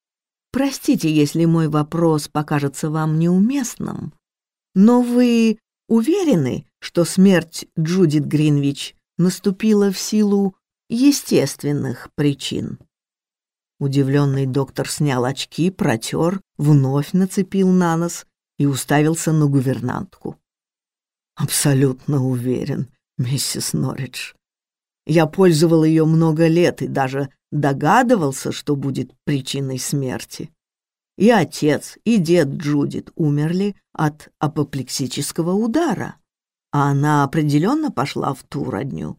Простите, если мой вопрос покажется вам неуместным, но вы уверены, что смерть Джудит Гринвич наступила в силу естественных причин? Удивленный доктор снял очки, протер, вновь нацепил на нос и уставился на гувернантку. «Абсолютно уверен, миссис Норридж. Я пользовал ее много лет и даже догадывался, что будет причиной смерти. И отец, и дед Джудит умерли от апоплексического удара, а она определенно пошла в ту родню.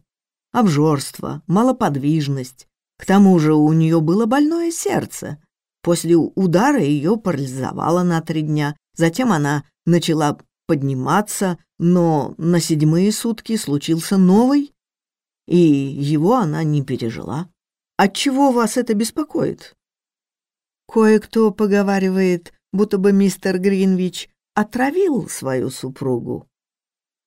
Обжорство, малоподвижность. К тому же у нее было больное сердце. После удара ее парализовало на три дня. Затем она начала подниматься, но на седьмые сутки случился новый, и его она не пережила. Отчего вас это беспокоит? Кое-кто поговаривает, будто бы мистер Гринвич отравил свою супругу.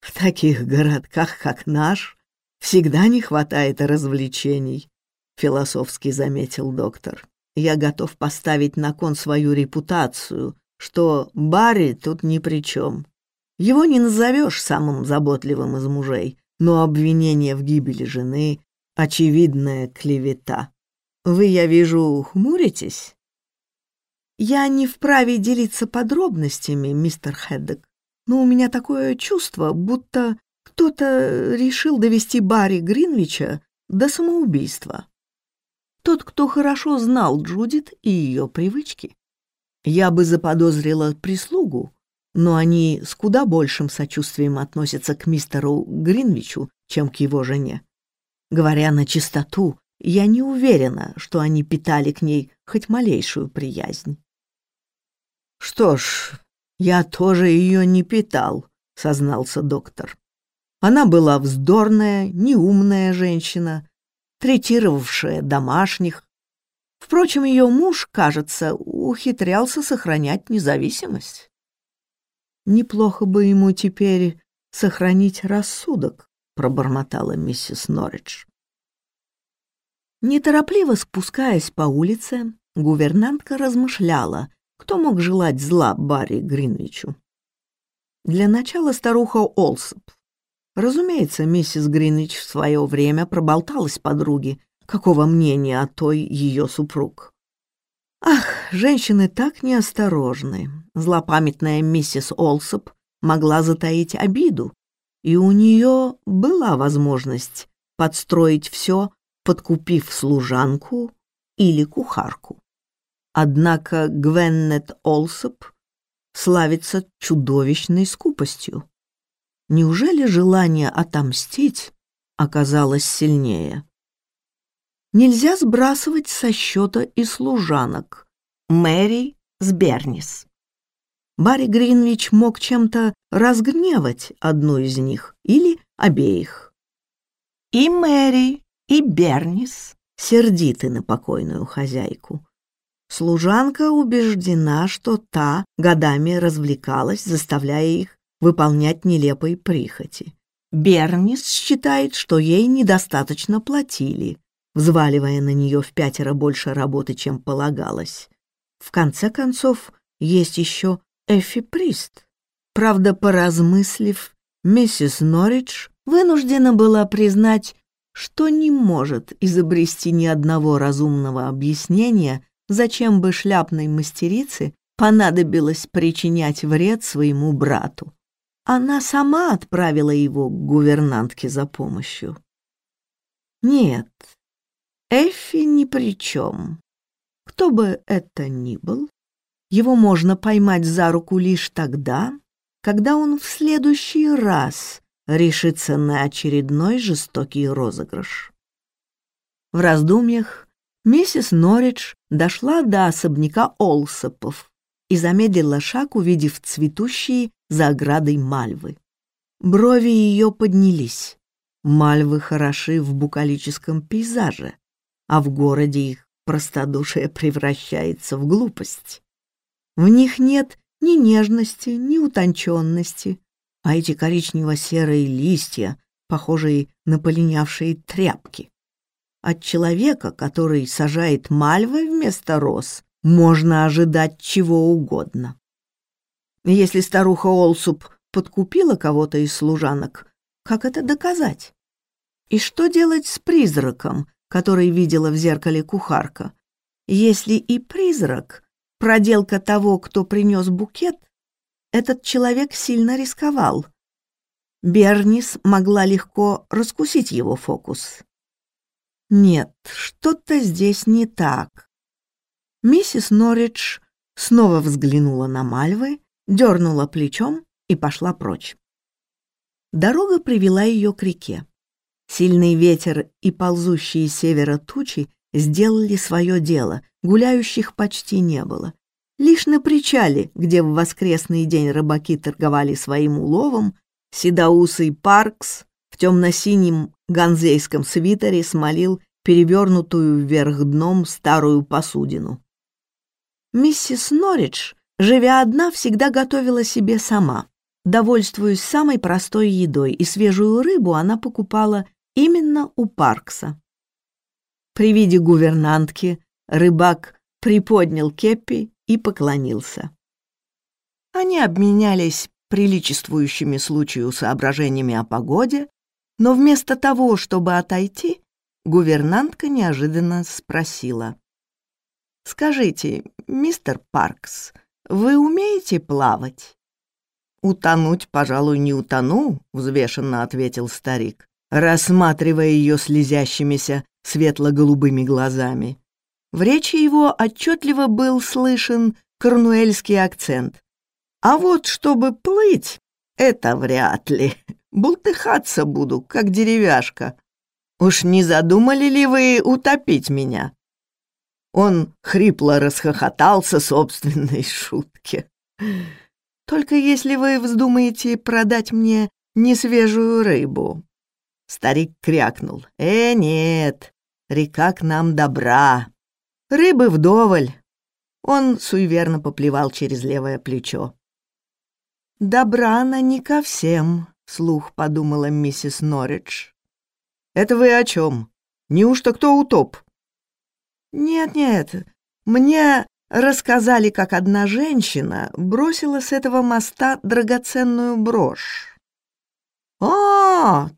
В таких городках, как наш, всегда не хватает развлечений, философски заметил доктор. Я готов поставить на кон свою репутацию, что Барри тут ни при чем. Его не назовешь самым заботливым из мужей, но обвинение в гибели жены — очевидная клевета. Вы, я вижу, хмуритесь? Я не вправе делиться подробностями, мистер Хеддек, но у меня такое чувство, будто кто-то решил довести Барри Гринвича до самоубийства. Тот, кто хорошо знал Джудит и ее привычки. Я бы заподозрила прислугу, но они с куда большим сочувствием относятся к мистеру Гринвичу, чем к его жене. Говоря на чистоту, я не уверена, что они питали к ней хоть малейшую приязнь. «Что ж, я тоже ее не питал», — сознался доктор. Она была вздорная, неумная женщина, третировавшая домашних. Впрочем, ее муж, кажется, ухитрялся сохранять независимость. Неплохо бы ему теперь сохранить рассудок, пробормотала миссис Норридж. Неторопливо спускаясь по улице, гувернантка размышляла, кто мог желать зла Барри Гринвичу? Для начала старуха Олсоп. Разумеется, миссис Гринвич в свое время проболталась подруге, какого мнения о той ее супруг. Ах, женщины так неосторожны. Злопамятная миссис Олсоп могла затаить обиду, и у нее была возможность подстроить все, подкупив служанку или кухарку. Однако Гвеннет Олсоп славится чудовищной скупостью. Неужели желание отомстить оказалось сильнее? Нельзя сбрасывать со счета и служанок. Мэри с Бернис. Барри Гринвич мог чем-то разгневать одну из них или обеих. И Мэри, и Бернис сердиты на покойную хозяйку. Служанка убеждена, что та годами развлекалась, заставляя их выполнять нелепые прихоти. Бернис считает, что ей недостаточно платили, взваливая на нее в пятеро больше работы, чем полагалось. В конце концов, есть еще Эффи Прист. Правда, поразмыслив, миссис Норридж вынуждена была признать, что не может изобрести ни одного разумного объяснения зачем бы шляпной мастерице понадобилось причинять вред своему брату. Она сама отправила его к гувернантке за помощью. Нет, Эффи ни при чем. Кто бы это ни был, его можно поймать за руку лишь тогда, когда он в следующий раз решится на очередной жестокий розыгрыш. В раздумьях Миссис Норридж дошла до особняка Олсопов и замедлила шаг, увидев цветущие за оградой мальвы. Брови ее поднялись. Мальвы хороши в букалическом пейзаже, а в городе их простодушие превращается в глупость. В них нет ни нежности, ни утонченности, а эти коричнево-серые листья, похожие на полинявшие тряпки. От человека, который сажает мальвы вместо роз, можно ожидать чего угодно. Если старуха Олсуп подкупила кого-то из служанок, как это доказать? И что делать с призраком, который видела в зеркале кухарка? Если и призрак, проделка того, кто принес букет, этот человек сильно рисковал. Бернис могла легко раскусить его фокус. Нет, что-то здесь не так. Миссис Норридж снова взглянула на Мальвы, дернула плечом и пошла прочь. Дорога привела ее к реке. Сильный ветер и ползущие с севера тучи сделали свое дело, гуляющих почти не было. Лишь на причале, где в воскресный день рыбаки торговали своим уловом, седоусый Паркс в темно-синем ганзейском свитере смолил перевернутую вверх дном старую посудину. Миссис Норридж, живя одна, всегда готовила себе сама. Довольствуясь самой простой едой, и свежую рыбу она покупала именно у Паркса. При виде гувернантки рыбак приподнял кепи и поклонился. Они обменялись приличествующими случаю соображениями о погоде, но вместо того, чтобы отойти, гувернантка неожиданно спросила. «Скажите, мистер Паркс, вы умеете плавать?» «Утонуть, пожалуй, не утону», — взвешенно ответил старик, рассматривая ее слезящимися светло-голубыми глазами. В речи его отчетливо был слышен корнуэльский акцент. «А вот чтобы плыть, это вряд ли. Бултыхаться буду, как деревяшка. Уж не задумали ли вы утопить меня?» Он хрипло расхохотался собственной шутке. «Только если вы вздумаете продать мне несвежую рыбу». Старик крякнул. «Э, нет, река к нам добра. Рыбы вдоволь. Он суеверно поплевал через левое плечо. «Добра она не ко всем», — слух подумала миссис Норридж. «Это вы о чем? Неужто кто утоп?» «Нет-нет, мне рассказали, как одна женщина бросила с этого моста драгоценную брошь». «А,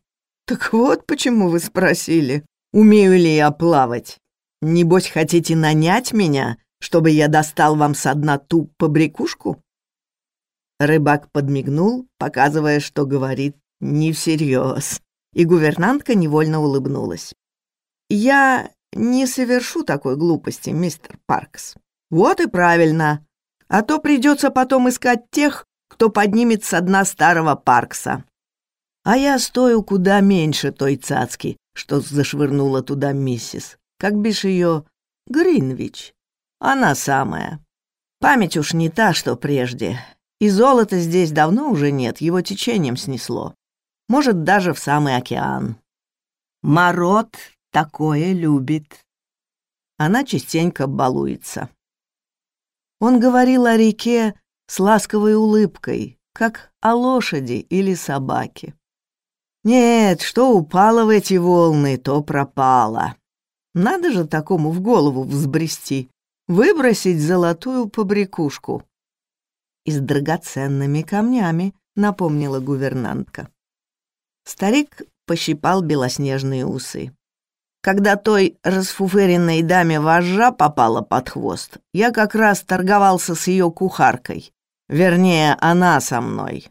так вот почему вы спросили, умею ли я плавать. Небось, хотите нанять меня, чтобы я достал вам со дна ту побрякушку?» Рыбак подмигнул, показывая, что говорит не всерьез, и гувернантка невольно улыбнулась. «Я не совершу такой глупости, мистер Паркс. Вот и правильно, а то придется потом искать тех, кто поднимет со дна старого Паркса. А я стою куда меньше той цацки, что зашвырнула туда миссис как бишь ее, Гринвич. Она самая. Память уж не та, что прежде. И золота здесь давно уже нет, его течением снесло. Может, даже в самый океан. Мород такое любит. Она частенько балуется. Он говорил о реке с ласковой улыбкой, как о лошади или собаке. Нет, что упало в эти волны, то пропало. Надо же такому в голову взбрести, выбросить золотую побрякушку. И с драгоценными камнями, напомнила гувернантка. Старик пощипал белоснежные усы. Когда той расфуфыренной даме вожжа попала под хвост, я как раз торговался с ее кухаркой. Вернее, она со мной.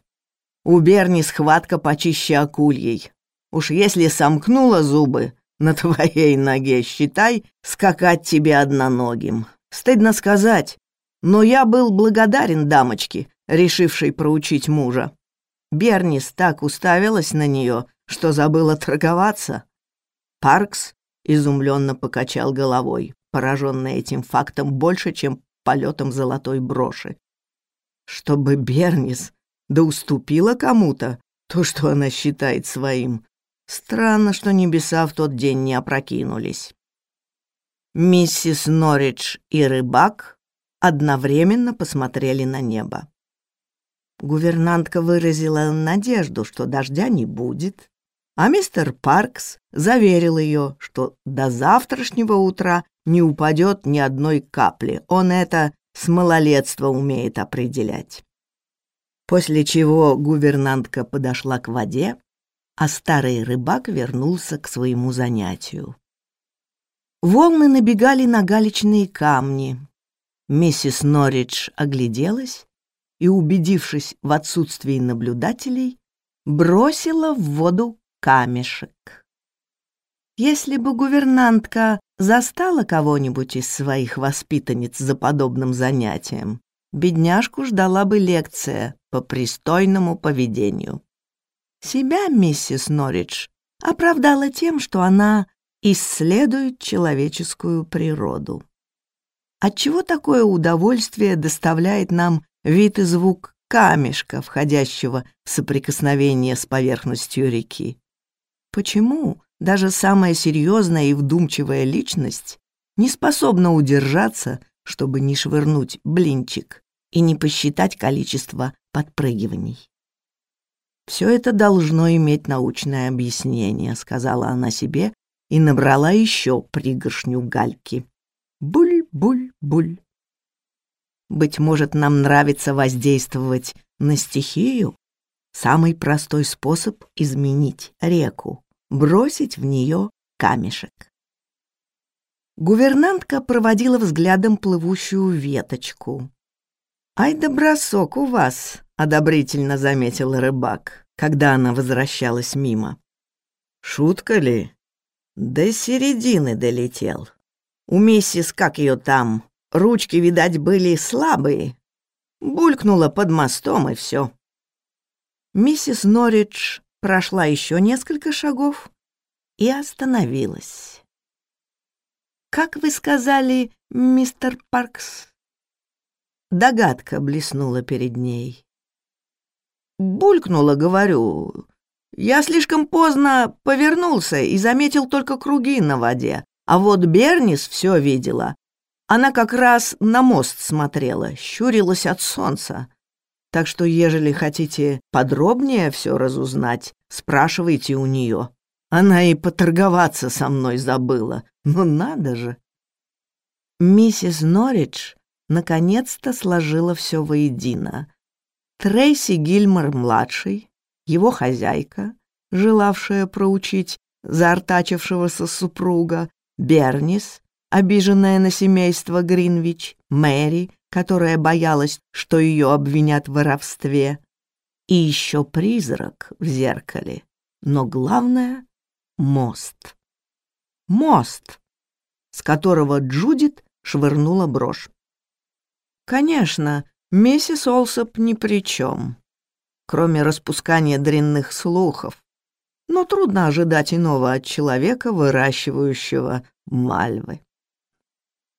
У Берни схватка почище акульей. Уж если сомкнула зубы, на твоей ноге, считай, скакать тебе одноногим. Стыдно сказать, но я был благодарен дамочке, решившей проучить мужа. Бернис так уставилась на нее, что забыла торговаться. Паркс изумленно покачал головой, пораженный этим фактом больше, чем полетом золотой броши. Чтобы Бернис да уступила кому-то то, что она считает своим, Странно, что небеса в тот день не опрокинулись. Миссис Норридж и рыбак одновременно посмотрели на небо. Гувернантка выразила надежду, что дождя не будет, а мистер Паркс заверил ее, что до завтрашнего утра не упадет ни одной капли. Он это с малолетства умеет определять. После чего гувернантка подошла к воде, а старый рыбак вернулся к своему занятию. Волны набегали на галечные камни. Миссис Норридж огляделась и, убедившись в отсутствии наблюдателей, бросила в воду камешек. Если бы гувернантка застала кого-нибудь из своих воспитанниц за подобным занятием, бедняжку ждала бы лекция по пристойному поведению. Себя миссис Норридж оправдала тем, что она исследует человеческую природу. Отчего такое удовольствие доставляет нам вид и звук камешка, входящего в соприкосновение с поверхностью реки? Почему даже самая серьезная и вдумчивая личность не способна удержаться, чтобы не швырнуть блинчик и не посчитать количество подпрыгиваний? «Все это должно иметь научное объяснение», — сказала она себе и набрала еще пригоршню гальки. Буль-буль-буль. Быть может, нам нравится воздействовать на стихию? Самый простой способ — изменить реку, бросить в нее камешек. Гувернантка проводила взглядом плывущую веточку. «Ай да бросок у вас!» — одобрительно заметил рыбак, когда она возвращалась мимо. «Шутка ли?» До середины долетел. У миссис, как ее там, ручки, видать, были слабые. Булькнула под мостом, и все. Миссис Норридж прошла еще несколько шагов и остановилась. «Как вы сказали, мистер Паркс?» Догадка блеснула перед ней. «Булькнула, говорю. Я слишком поздно повернулся и заметил только круги на воде, а вот Бернис все видела. Она как раз на мост смотрела, щурилась от солнца. Так что, ежели хотите подробнее все разузнать, спрашивайте у нее. Она и поторговаться со мной забыла. Ну надо же. Миссис Норридж наконец-то сложила все воедино. Трейси Гильмор-младший, его хозяйка, желавшая проучить заортачившегося супруга, Бернис, обиженная на семейство Гринвич, Мэри, которая боялась, что ее обвинят в воровстве, и еще призрак в зеркале. Но главное — мост. Мост, с которого Джудит швырнула брошь. Конечно, миссис Олсоп ни при чем кроме распускания дрянных слухов. Но трудно ожидать иного от человека, выращивающего мальвы.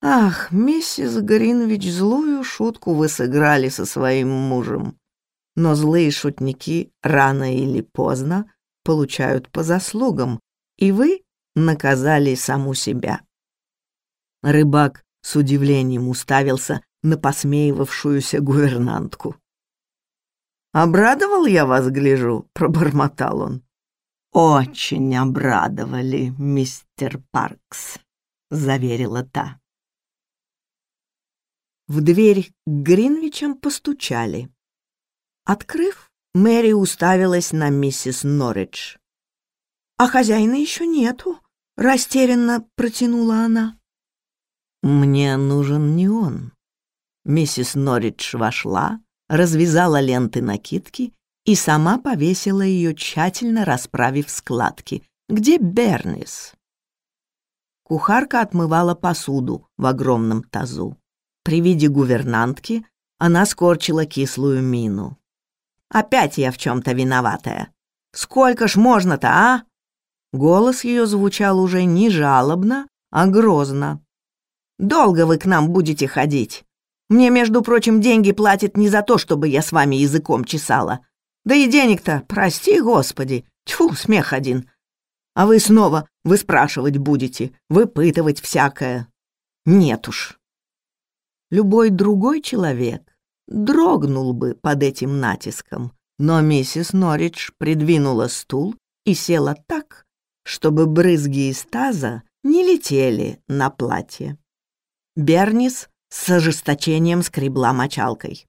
Ах, миссис Гринвич, злую шутку вы сыграли со своим мужем. Но злые шутники рано или поздно получают по заслугам, и вы наказали саму себя. Рыбак с удивлением уставился на посмеивавшуюся гувернантку. «Обрадовал я вас, гляжу», — пробормотал он. «Очень обрадовали, мистер Паркс», — заверила та. В дверь к Гринвичам постучали. Открыв, Мэри уставилась на миссис Норридж. «А хозяина еще нету», — растерянно протянула она. «Мне нужен не он». Миссис Норридж вошла, развязала ленты накидки и сама повесила ее, тщательно расправив складки. «Где Бернис?» Кухарка отмывала посуду в огромном тазу. При виде гувернантки она скорчила кислую мину. «Опять я в чем-то виноватая. Сколько ж можно-то, а?» Голос ее звучал уже не жалобно, а грозно. «Долго вы к нам будете ходить? Мне, между прочим, деньги платят не за то, чтобы я с вами языком чесала. Да и денег-то, прости, Господи, тьфу, смех один. А вы снова выспрашивать будете, выпытывать всякое. Нет уж. Любой другой человек дрогнул бы под этим натиском, но миссис Норридж придвинула стул и села так, чтобы брызги из таза не летели на платье. Бернис с ожесточением скребла мочалкой.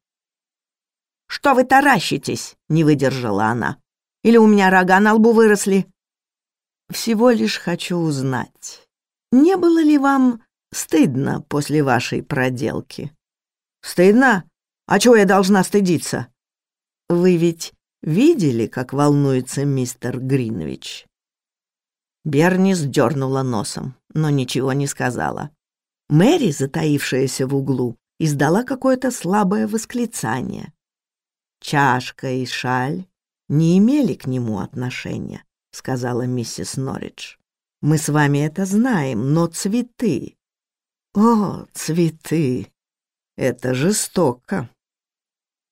«Что вы таращитесь?» — не выдержала она. «Или у меня рога на лбу выросли?» «Всего лишь хочу узнать, не было ли вам стыдно после вашей проделки?» «Стыдно? А чего я должна стыдиться?» «Вы ведь видели, как волнуется мистер Гринвич?» Бернис дернула носом, но ничего не сказала. Мэри, затаившаяся в углу, издала какое-то слабое восклицание. «Чашка и шаль не имели к нему отношения», — сказала миссис Норридж. «Мы с вами это знаем, но цветы...» «О, цветы! Это жестоко!»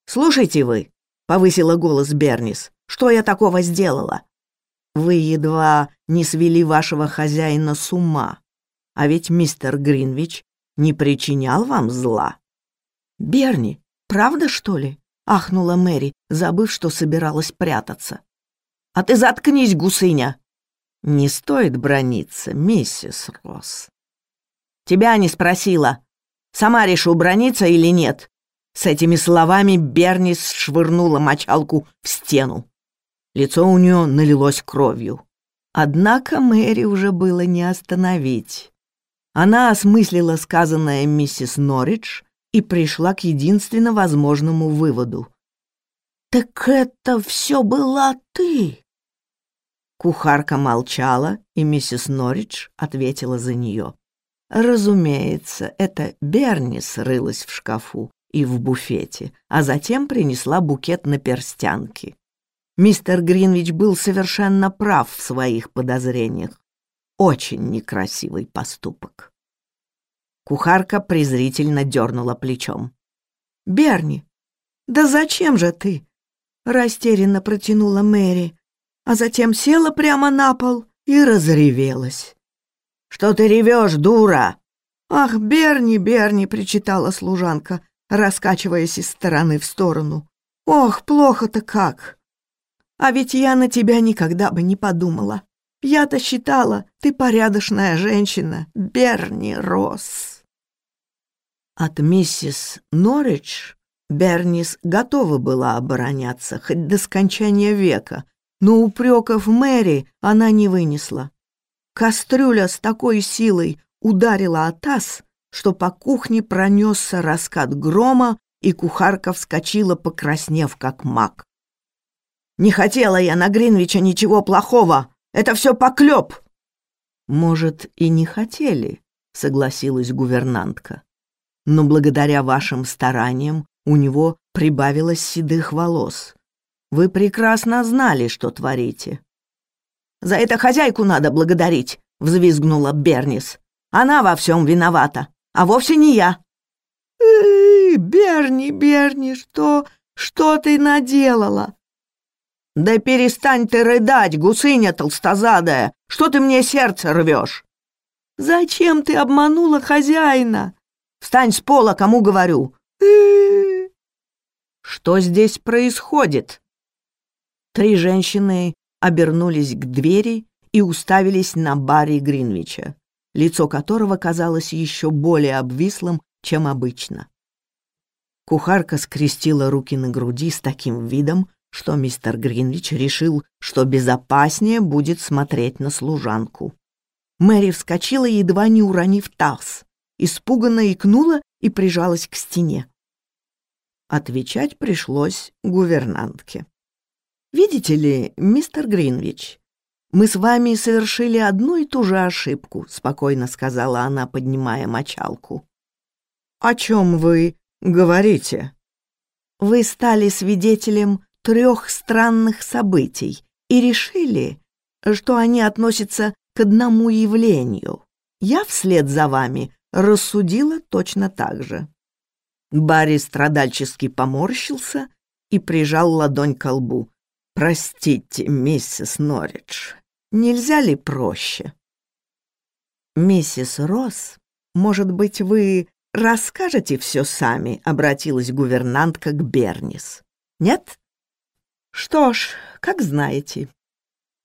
«Слушайте вы!» — повысила голос Бернис. «Что я такого сделала?» «Вы едва не свели вашего хозяина с ума, а ведь мистер Гринвич не причинял вам зла». «Берни, правда, что ли?» — ахнула Мэри, забыв, что собиралась прятаться. «А ты заткнись, гусыня!» «Не стоит брониться, миссис Росс». «Тебя не спросила. Сама решу, брониться или нет». С этими словами Бернис швырнула мочалку в стену. Лицо у нее налилось кровью. Однако Мэри уже было не остановить. Она осмыслила сказанное миссис Норридж и пришла к единственно возможному выводу. «Так это все была ты!» Кухарка молчала, и миссис Норридж ответила за нее. Разумеется, это Берни срылась в шкафу и в буфете, а затем принесла букет на перстянки. Мистер Гринвич был совершенно прав в своих подозрениях. Очень некрасивый поступок. Кухарка презрительно дернула плечом. «Берни, да зачем же ты?» Растерянно протянула Мэри, а затем села прямо на пол и разревелась. «Что ты ревешь, дура?» «Ах, Берни, Берни!» — причитала служанка, раскачиваясь из стороны в сторону. «Ох, плохо-то как! А ведь я на тебя никогда бы не подумала. Я-то считала, ты порядочная женщина, Берни Росс». От миссис Норридж Бернис готова была обороняться хоть до скончания века, но упреков Мэри она не вынесла. Кастрюля с такой силой ударила о таз, что по кухне пронесся раскат грома, и кухарка вскочила, покраснев, как мак. «Не хотела я на Гринвича ничего плохого! Это все поклеп!» «Может, и не хотели», — согласилась гувернантка но благодаря вашим стараниям у него прибавилось седых волос. Вы прекрасно знали, что творите». «За это хозяйку надо благодарить», — взвизгнула Бернис. «Она во всем виновата, а вовсе не я». «Эй, Берни, Берни, что, что ты наделала?» «Да перестань ты рыдать, гусыня толстозадая! Что ты мне сердце рвешь?» «Зачем ты обманула хозяина?» Встань с пола, кому говорю!» «Что здесь происходит?» Три женщины обернулись к двери и уставились на Барри Гринвича, лицо которого казалось еще более обвислым, чем обычно. Кухарка скрестила руки на груди с таким видом, что мистер Гринвич решил, что безопаснее будет смотреть на служанку. Мэри вскочила, едва не уронив таз испуганно икнула и прижалась к стене. Отвечать пришлось гувернантке. «Видите ли, мистер Гринвич, мы с вами совершили одну и ту же ошибку», — спокойно сказала она, поднимая мочалку. «О чем вы говорите?» «Вы стали свидетелем трех странных событий и решили, что они относятся к одному явлению. Я вслед за вами рассудила точно так же. Барри страдальчески поморщился и прижал ладонь к лбу. «Простите, миссис Норридж, нельзя ли проще?» «Миссис Росс, может быть, вы расскажете все сами?» — обратилась гувернантка к Бернис. «Нет?» «Что ж, как знаете.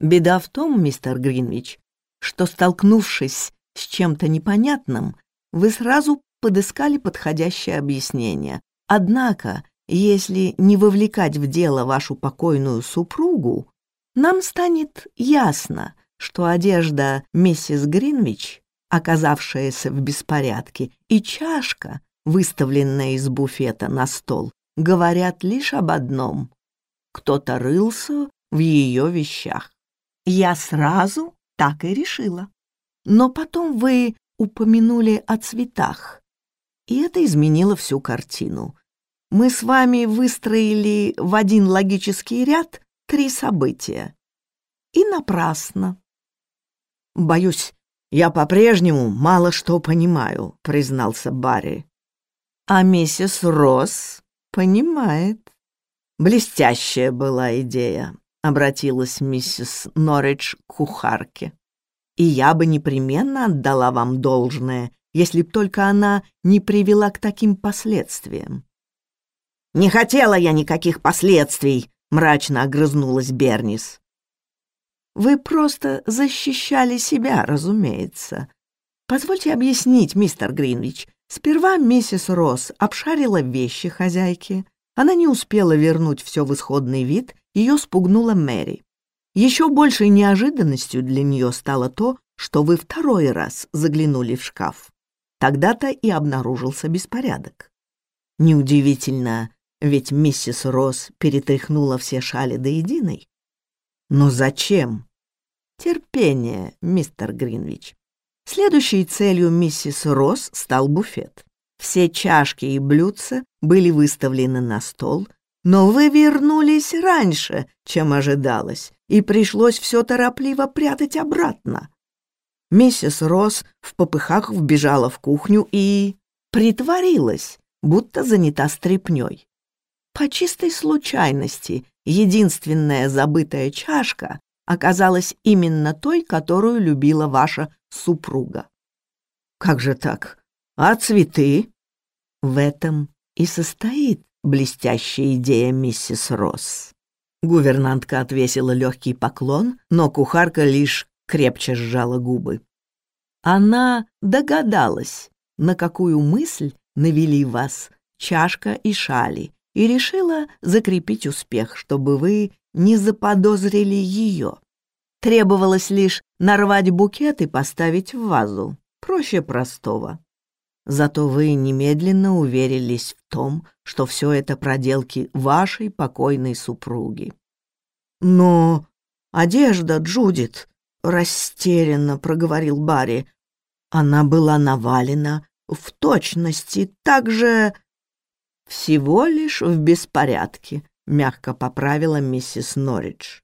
Беда в том, мистер Гринвич, что, столкнувшись с чем-то непонятным, вы сразу подыскали подходящее объяснение. Однако, если не вовлекать в дело вашу покойную супругу, нам станет ясно, что одежда миссис Гринвич оказавшаяся в беспорядке, и чашка, выставленная из буфета на стол, говорят лишь об одном. Кто-то рылся в ее вещах. Я сразу так и решила. Но потом вы упомянули о цветах, и это изменило всю картину. Мы с вами выстроили в один логический ряд три события. И напрасно. Боюсь, я по-прежнему мало что понимаю, признался Барри. А миссис Росс понимает. Блестящая была идея, обратилась миссис Норридж к кухарке. И я бы непременно отдала вам должное, если б только она не привела к таким последствиям. «Не хотела я никаких последствий», — мрачно огрызнулась Бернис. «Вы просто защищали себя, разумеется. Позвольте объяснить, мистер Гринвич. Сперва миссис Росс обшарила вещи хозяйки. Она не успела вернуть все в исходный вид, ее спугнула Мэри. Еще большей неожиданностью для нее стало то, что вы второй раз заглянули в шкаф. Тогда-то и обнаружился беспорядок. Неудивительно, ведь миссис Росс перетряхнула все шали до единой. Но зачем? Терпение, мистер Гринвич. Следующей целью миссис Росс стал буфет. Все чашки и блюдца были выставлены на стол, но вы вернулись раньше, чем ожидалось, и пришлось все торопливо прятать обратно. Миссис Росс в попыхах вбежала в кухню и притворилась, будто занята стряпнёй. По чистой случайности единственная забытая чашка оказалась именно той, которую любила ваша супруга. Как же так? А цветы? В этом и состоит блестящая идея миссис Росс. Гувернантка отвесила легкий поклон, но кухарка лишь крепче сжала губы. Она догадалась, на какую мысль навели вас чашка и шали, и решила закрепить успех, чтобы вы не заподозрили ее. Требовалось лишь нарвать букет и поставить в вазу. Проще простого. Зато вы немедленно уверились в том, что все это проделки вашей покойной супруги. «Но одежда, Джудит!» — растерянно проговорил Барри. «Она была навалена в точности так же...» «Всего лишь в беспорядке», — мягко поправила миссис Норридж.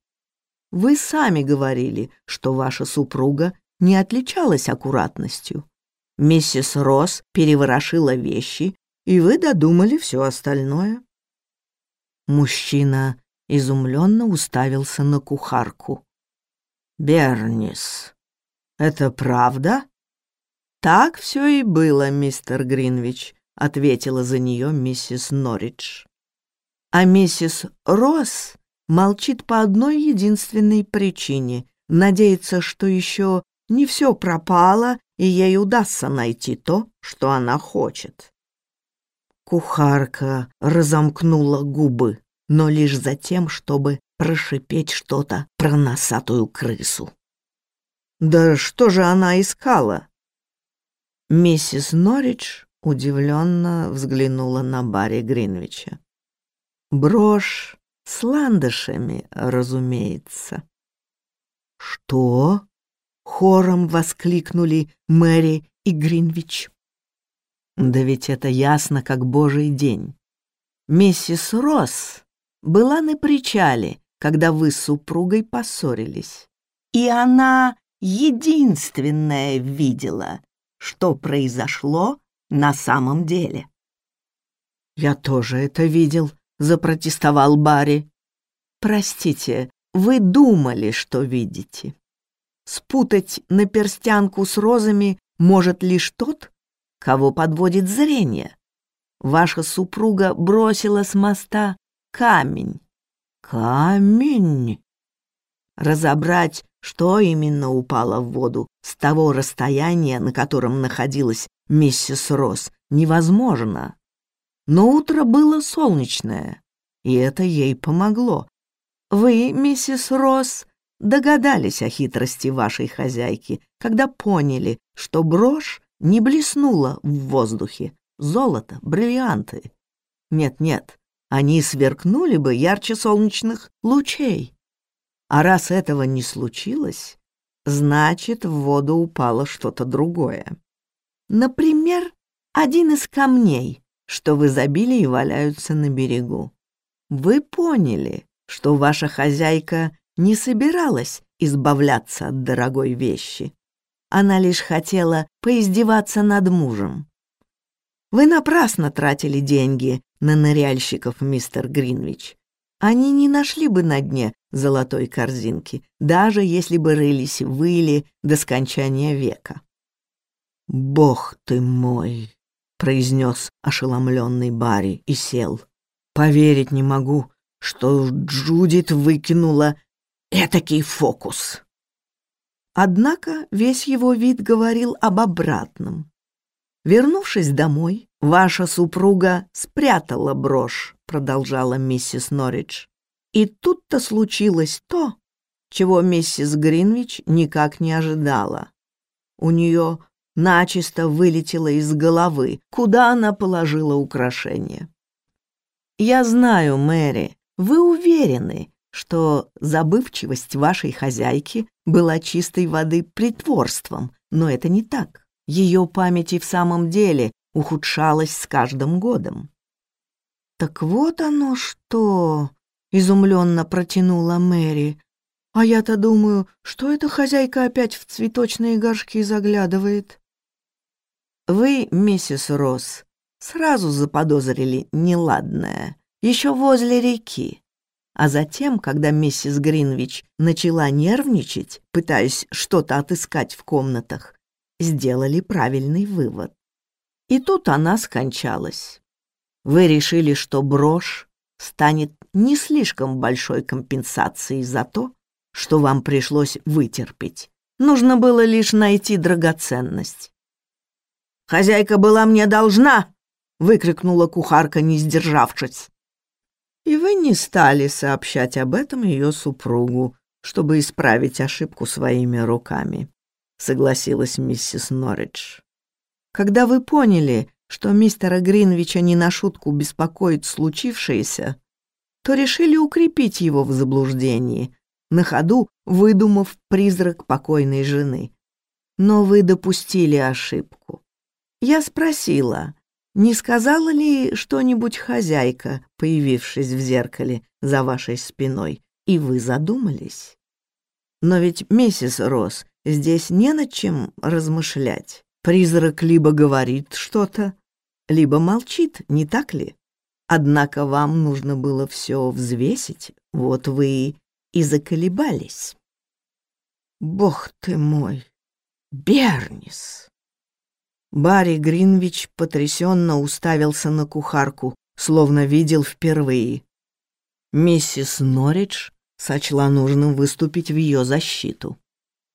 «Вы сами говорили, что ваша супруга не отличалась аккуратностью. Миссис Росс переворошила вещи, и вы додумали все остальное». Мужчина изумленно уставился на кухарку. «Бернис, это правда?» «Так все и было, мистер Гринвич», — ответила за нее миссис Норридж. А миссис Росс молчит по одной единственной причине — надеется, что еще не все пропало, и ей удастся найти то, что она хочет. Кухарка разомкнула губы, но лишь за тем, чтобы прошипеть что-то про носатую крысу. «Да что же она искала?» Миссис Норридж удивленно взглянула на Барри Гринвича. Брошь с ландышами, разумеется. «Что?» — хором воскликнули Мэри и Гринвич. «Да ведь это ясно, как божий день. Миссис Росс была на причале, когда вы с супругой поссорились, и она единственная видела, что произошло на самом деле. «Я тоже это видел», — запротестовал Барри. «Простите, вы думали, что видите. Спутать наперстянку с розами может лишь тот, кого подводит зрение. Ваша супруга бросила с моста камень. Камень? Разобрать что именно упало в воду с того расстояния, на котором находилась миссис Росс, невозможно. Но утро было солнечное, и это ей помогло. Вы, миссис Росс, догадались о хитрости вашей хозяйки, когда поняли, что брошь не блеснула в воздухе. Золото, бриллианты. Нет-нет, они сверкнули бы ярче солнечных лучей. А раз этого не случилось, значит, в воду упало что-то другое. Например, один из камней, что в изобилии валяются на берегу. Вы поняли, что ваша хозяйка не собиралась избавляться от дорогой вещи. Она лишь хотела поиздеваться над мужем. Вы напрасно тратили деньги на ныряльщиков, мистер Гринвич. Они не нашли бы на дне золотой корзинки, даже если бы рылись в иле до скончания века. «Бог ты мой!» — произнес ошеломленный Барри и сел. «Поверить не могу, что Джудит выкинула этакий фокус». Однако весь его вид говорил об обратном. Вернувшись домой, ваша супруга спрятала брошь, продолжала миссис Норридж. И тут-то случилось то, чего миссис Гринвич никак не ожидала. У нее начисто вылетело из головы, куда она положила украшение. «Я знаю, Мэри, вы уверены, что забывчивость вашей хозяйки была чистой воды притворством, но это не так. Ее память и в самом деле ухудшалась с каждым годом. «Так вот оно что!» — изумленно протянула Мэри. «А я-то думаю, что эта хозяйка опять в цветочные горшки заглядывает?» «Вы, миссис Росс, сразу заподозрили неладное, еще возле реки. А затем, когда миссис Гринвич начала нервничать, пытаясь что-то отыскать в комнатах, сделали правильный вывод. И тут она скончалась. Вы решили, что брошь станет не слишком большой компенсацией за то, что вам пришлось вытерпеть. Нужно было лишь найти драгоценность. «Хозяйка была мне должна!» — выкрикнула кухарка, не сдержавшись. И вы не стали сообщать об этом ее супругу, чтобы исправить ошибку своими руками, согласилась миссис Норридж. Когда вы поняли, что мистера Гринвича не на шутку беспокоит случившееся, то решили укрепить его в заблуждении, на ходу выдумав призрак покойной жены. Но вы допустили ошибку. Я спросила, не сказала ли что-нибудь хозяйка, появившись в зеркале за вашей спиной, и вы задумались? Но ведь, миссис Росс, здесь не над чем размышлять. Призрак либо говорит что-то, либо молчит, не так ли? Однако вам нужно было все взвесить, вот вы и заколебались. Бог ты мой, Бернис! Барри Гринвич потрясенно уставился на кухарку, словно видел впервые. Миссис Норридж сочла нужным выступить в ее защиту.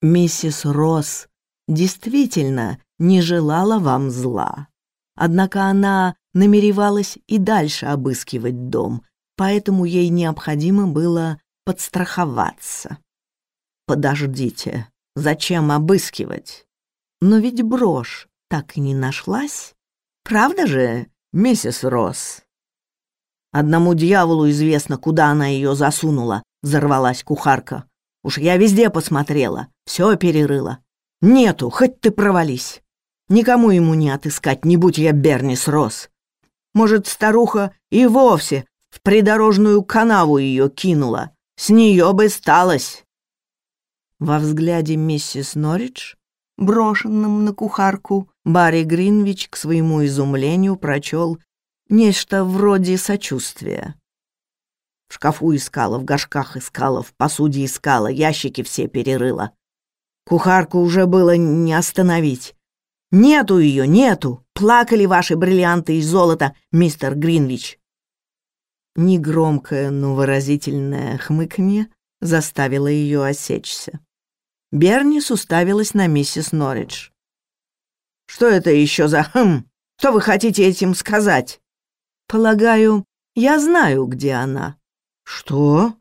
Миссис Росс действительно не желала вам зла. Однако она намеревалась и дальше обыскивать дом, поэтому ей необходимо было подстраховаться. Подождите, зачем обыскивать? Но ведь брошь так и не нашлась. Правда же, миссис Росс? Одному дьяволу известно, куда она ее засунула, взорвалась кухарка. Уж я везде посмотрела, все перерыла. Нету, хоть ты провались. Никому ему не отыскать, не будь я Бернис Росс. Может, старуха и вовсе в придорожную канаву ее кинула. С нее бы сталось. Во взгляде миссис Норридж брошенном на кухарку, Барри Гринвич к своему изумлению прочел нечто вроде сочувствия. В шкафу искала, в горшках искала, в посуде искала, ящики все перерыла. Кухарку уже было не остановить. «Нету ее, нету! Плакали ваши бриллианты из золота, мистер Гринвич!» Негромкое, но выразительное хмыканье заставило ее осечься. Бернис уставилась на миссис Норридж. «Что это еще за хм? Что вы хотите этим сказать?» «Полагаю, я знаю, где она». «Что?»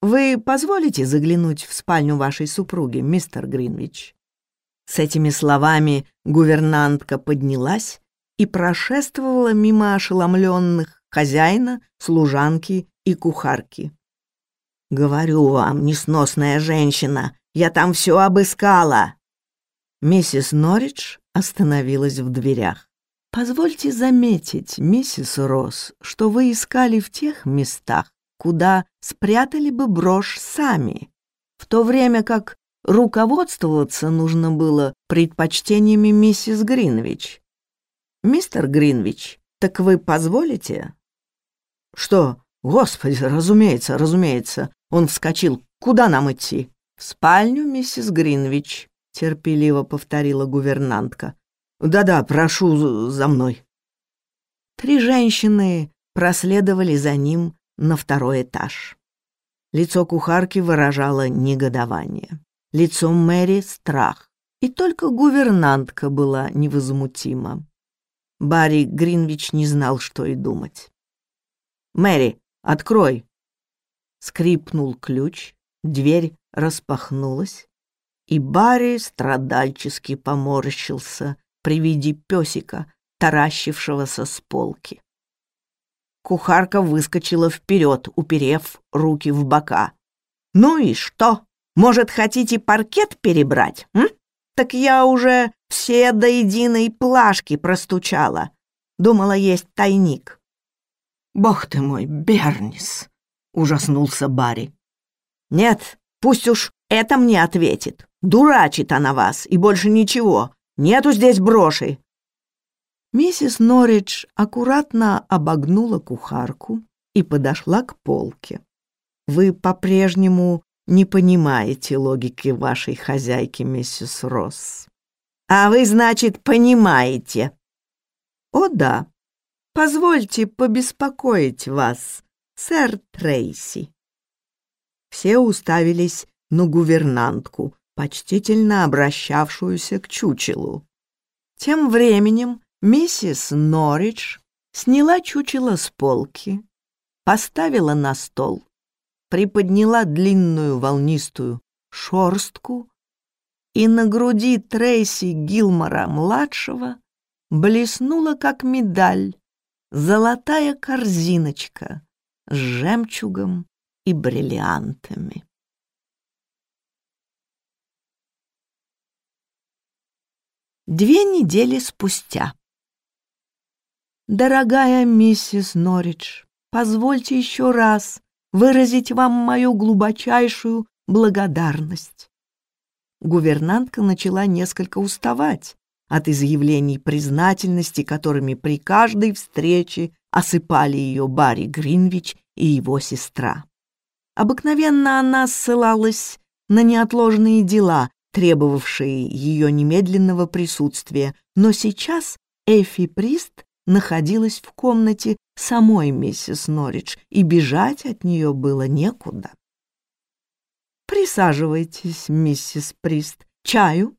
«Вы позволите заглянуть в спальню вашей супруги, мистер Гринвич?» С этими словами гувернантка поднялась и прошествовала мимо ошеломленных хозяина, служанки и кухарки. «Говорю вам, несносная женщина, я там все обыскала!» Миссис Норридж остановилась в дверях. «Позвольте заметить, миссис Росс, что вы искали в тех местах, куда спрятали бы брошь сами, в то время как руководствоваться нужно было предпочтениями миссис Гринвич. Мистер Гринвич, так вы позволите? Что? Господи, разумеется, разумеется. Он вскочил. Куда нам идти? В спальню, миссис Гринвич, терпеливо повторила гувернантка. Да-да, прошу за мной. Три женщины проследовали за ним на второй этаж. Лицо кухарки выражало негодование. Лицо Мэри — страх. И только гувернантка была невозмутима. Барри Гринвич не знал, что и думать. «Мэри, открой!» Скрипнул ключ, дверь распахнулась, и Барри страдальчески поморщился при виде песика, таращившегося с полки. Кухарка выскочила вперед, уперев руки в бока. «Ну и что? Может, хотите паркет перебрать, м? Так я уже все до единой плашки простучала. Думала, есть тайник». «Бог ты мой, Бернис!» — ужаснулся Барри. «Нет, пусть уж это мне ответит. Дурачит она вас, и больше ничего. Нету здесь броши. Миссис Норридж аккуратно обогнула кухарку и подошла к полке. «Вы по-прежнему не понимаете логики вашей хозяйки, миссис Росс». «А вы, значит, понимаете?» «О да. Позвольте побеспокоить вас, сэр Трейси». Все уставились на гувернантку, почтительно обращавшуюся к чучелу. Тем временем Миссис Норридж сняла чучело с полки, поставила на стол, приподняла длинную волнистую шорстку, и на груди Трейси Гилмора-младшего блеснула, как медаль, золотая корзиночка с жемчугом и бриллиантами. Две недели спустя. Дорогая миссис Норридж, позвольте еще раз выразить вам мою глубочайшую благодарность. Гувернантка начала несколько уставать от изъявлений признательности, которыми при каждой встрече осыпали ее Барри Гринвич и его сестра. Обыкновенно она ссылалась на неотложные дела, требовавшие ее немедленного присутствия, но сейчас Эфи Прист находилась в комнате самой миссис Норридж, и бежать от нее было некуда. «Присаживайтесь, миссис Прист. Чаю?»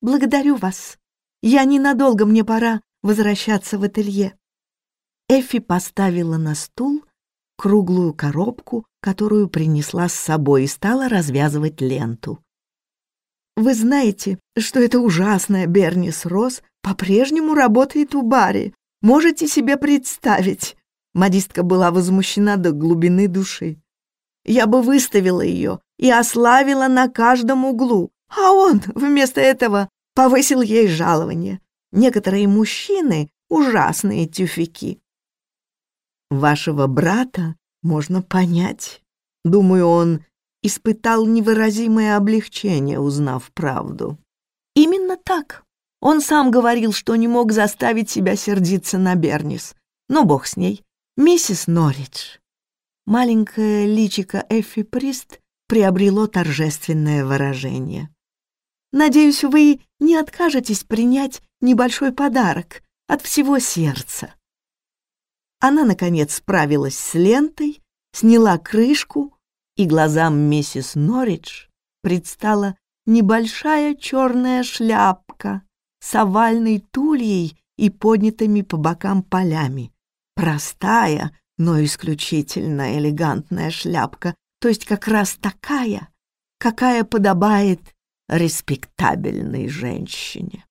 «Благодарю вас. Я ненадолго, мне пора возвращаться в ателье». Эфи поставила на стул круглую коробку, которую принесла с собой, и стала развязывать ленту. «Вы знаете, что это ужасная Бернис Росс по-прежнему работает у Барри. Можете себе представить?» Модистка была возмущена до глубины души. «Я бы выставила ее и ославила на каждом углу, а он вместо этого повысил ей жалование. Некоторые мужчины — ужасные тюфяки». «Вашего брата можно понять. Думаю, он испытал невыразимое облегчение, узнав правду. Именно так. Он сам говорил, что не мог заставить себя сердиться на Бернис. Но бог с ней. Миссис Норридж. Маленькое личико Эффи Прист приобрело торжественное выражение. «Надеюсь, вы не откажетесь принять небольшой подарок от всего сердца». Она, наконец, справилась с лентой, сняла крышку, и глазам миссис Норридж предстала небольшая черная шляпка с овальной тульей и поднятыми по бокам полями. Простая, но исключительно элегантная шляпка, то есть как раз такая, какая подобает респектабельной женщине.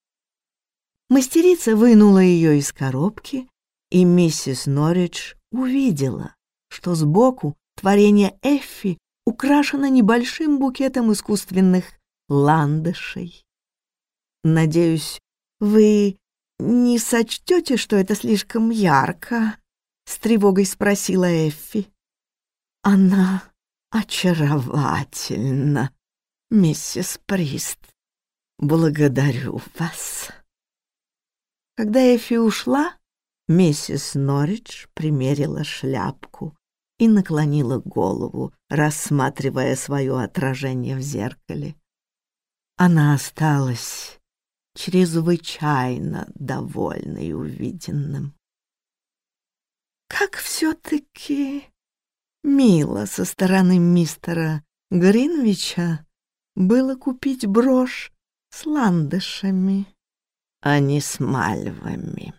Мастерица вынула ее из коробки, и миссис Норридж увидела, что сбоку творение Эффи украшено небольшим букетом искусственных ландышей. «Надеюсь, вы не сочтете, что это слишком ярко?» — с тревогой спросила Эффи. «Она очаровательна, миссис Прист. Благодарю вас». Когда Эффи ушла, миссис Норридж примерила шляпку и наклонила голову, рассматривая свое отражение в зеркале. Она осталась чрезвычайно довольной увиденным. Как все-таки мило со стороны мистера Гринвича было купить брошь с ландышами, а не с мальвами.